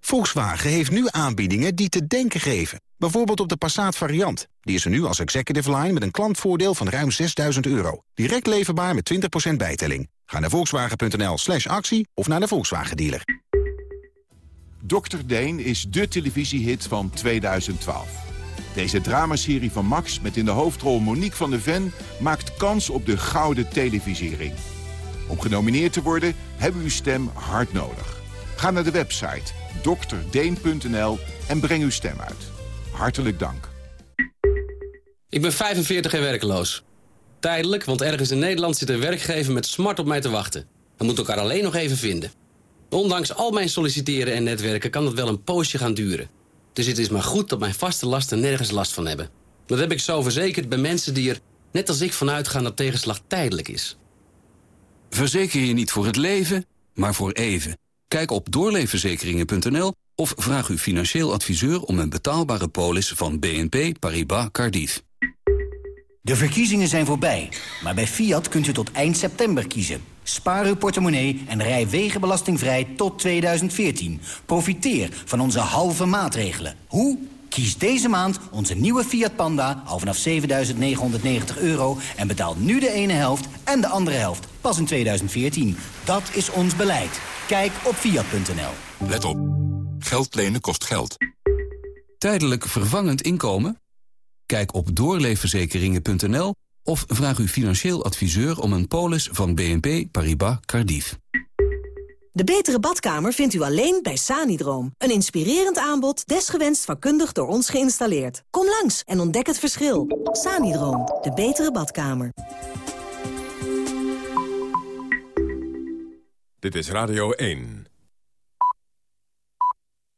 Volkswagen heeft nu aanbiedingen die te denken geven. Bijvoorbeeld op de Passat variant. Die is er nu als executive line met een klantvoordeel van ruim 6000 euro. Direct leverbaar met 20% bijtelling. Ga naar volkswagen.nl slash actie of naar de Volkswagen dealer. Dr. Deen is de televisiehit van 2012. Deze dramaserie van Max met in de hoofdrol Monique van der Ven... maakt kans op de gouden televisiering. Om genomineerd te worden hebben we uw stem hard nodig. Ga naar de website drdeen.nl en breng uw stem uit. Hartelijk dank. Ik ben 45 en werkloos. Tijdelijk, want ergens in Nederland zit een werkgever met smart op mij te wachten. We moeten elkaar alleen nog even vinden. Ondanks al mijn solliciteren en netwerken kan dat wel een poosje gaan duren. Dus het is maar goed dat mijn vaste lasten nergens last van hebben. Dat heb ik zo verzekerd bij mensen die er Net als ik vanuit ga dat tegenslag tijdelijk is. Verzeker je niet voor het leven, maar voor even. Kijk op doorleefverzekeringen.nl of vraag uw financieel adviseur om een betaalbare polis van BNP Paribas Cardiff. De verkiezingen zijn voorbij, maar bij Fiat kunt u tot eind september kiezen. Spaar uw portemonnee en rij wegenbelastingvrij tot 2014. Profiteer van onze halve maatregelen. Hoe? Kies deze maand onze nieuwe Fiat Panda al vanaf 7.990 euro... en betaal nu de ene helft en de andere helft pas in 2014. Dat is ons beleid. Kijk op Fiat.nl. Let op. Geld lenen kost geld. Tijdelijk vervangend inkomen? Kijk op doorleefverzekeringen.nl of vraag uw financieel adviseur om een polis van BNP Paribas Cardiff. De betere badkamer vindt u alleen bij Sanidroom. Een inspirerend aanbod, desgewenst vakkundig door ons geïnstalleerd. Kom langs en ontdek het verschil. Sanidroom, de betere badkamer. Dit is Radio 1.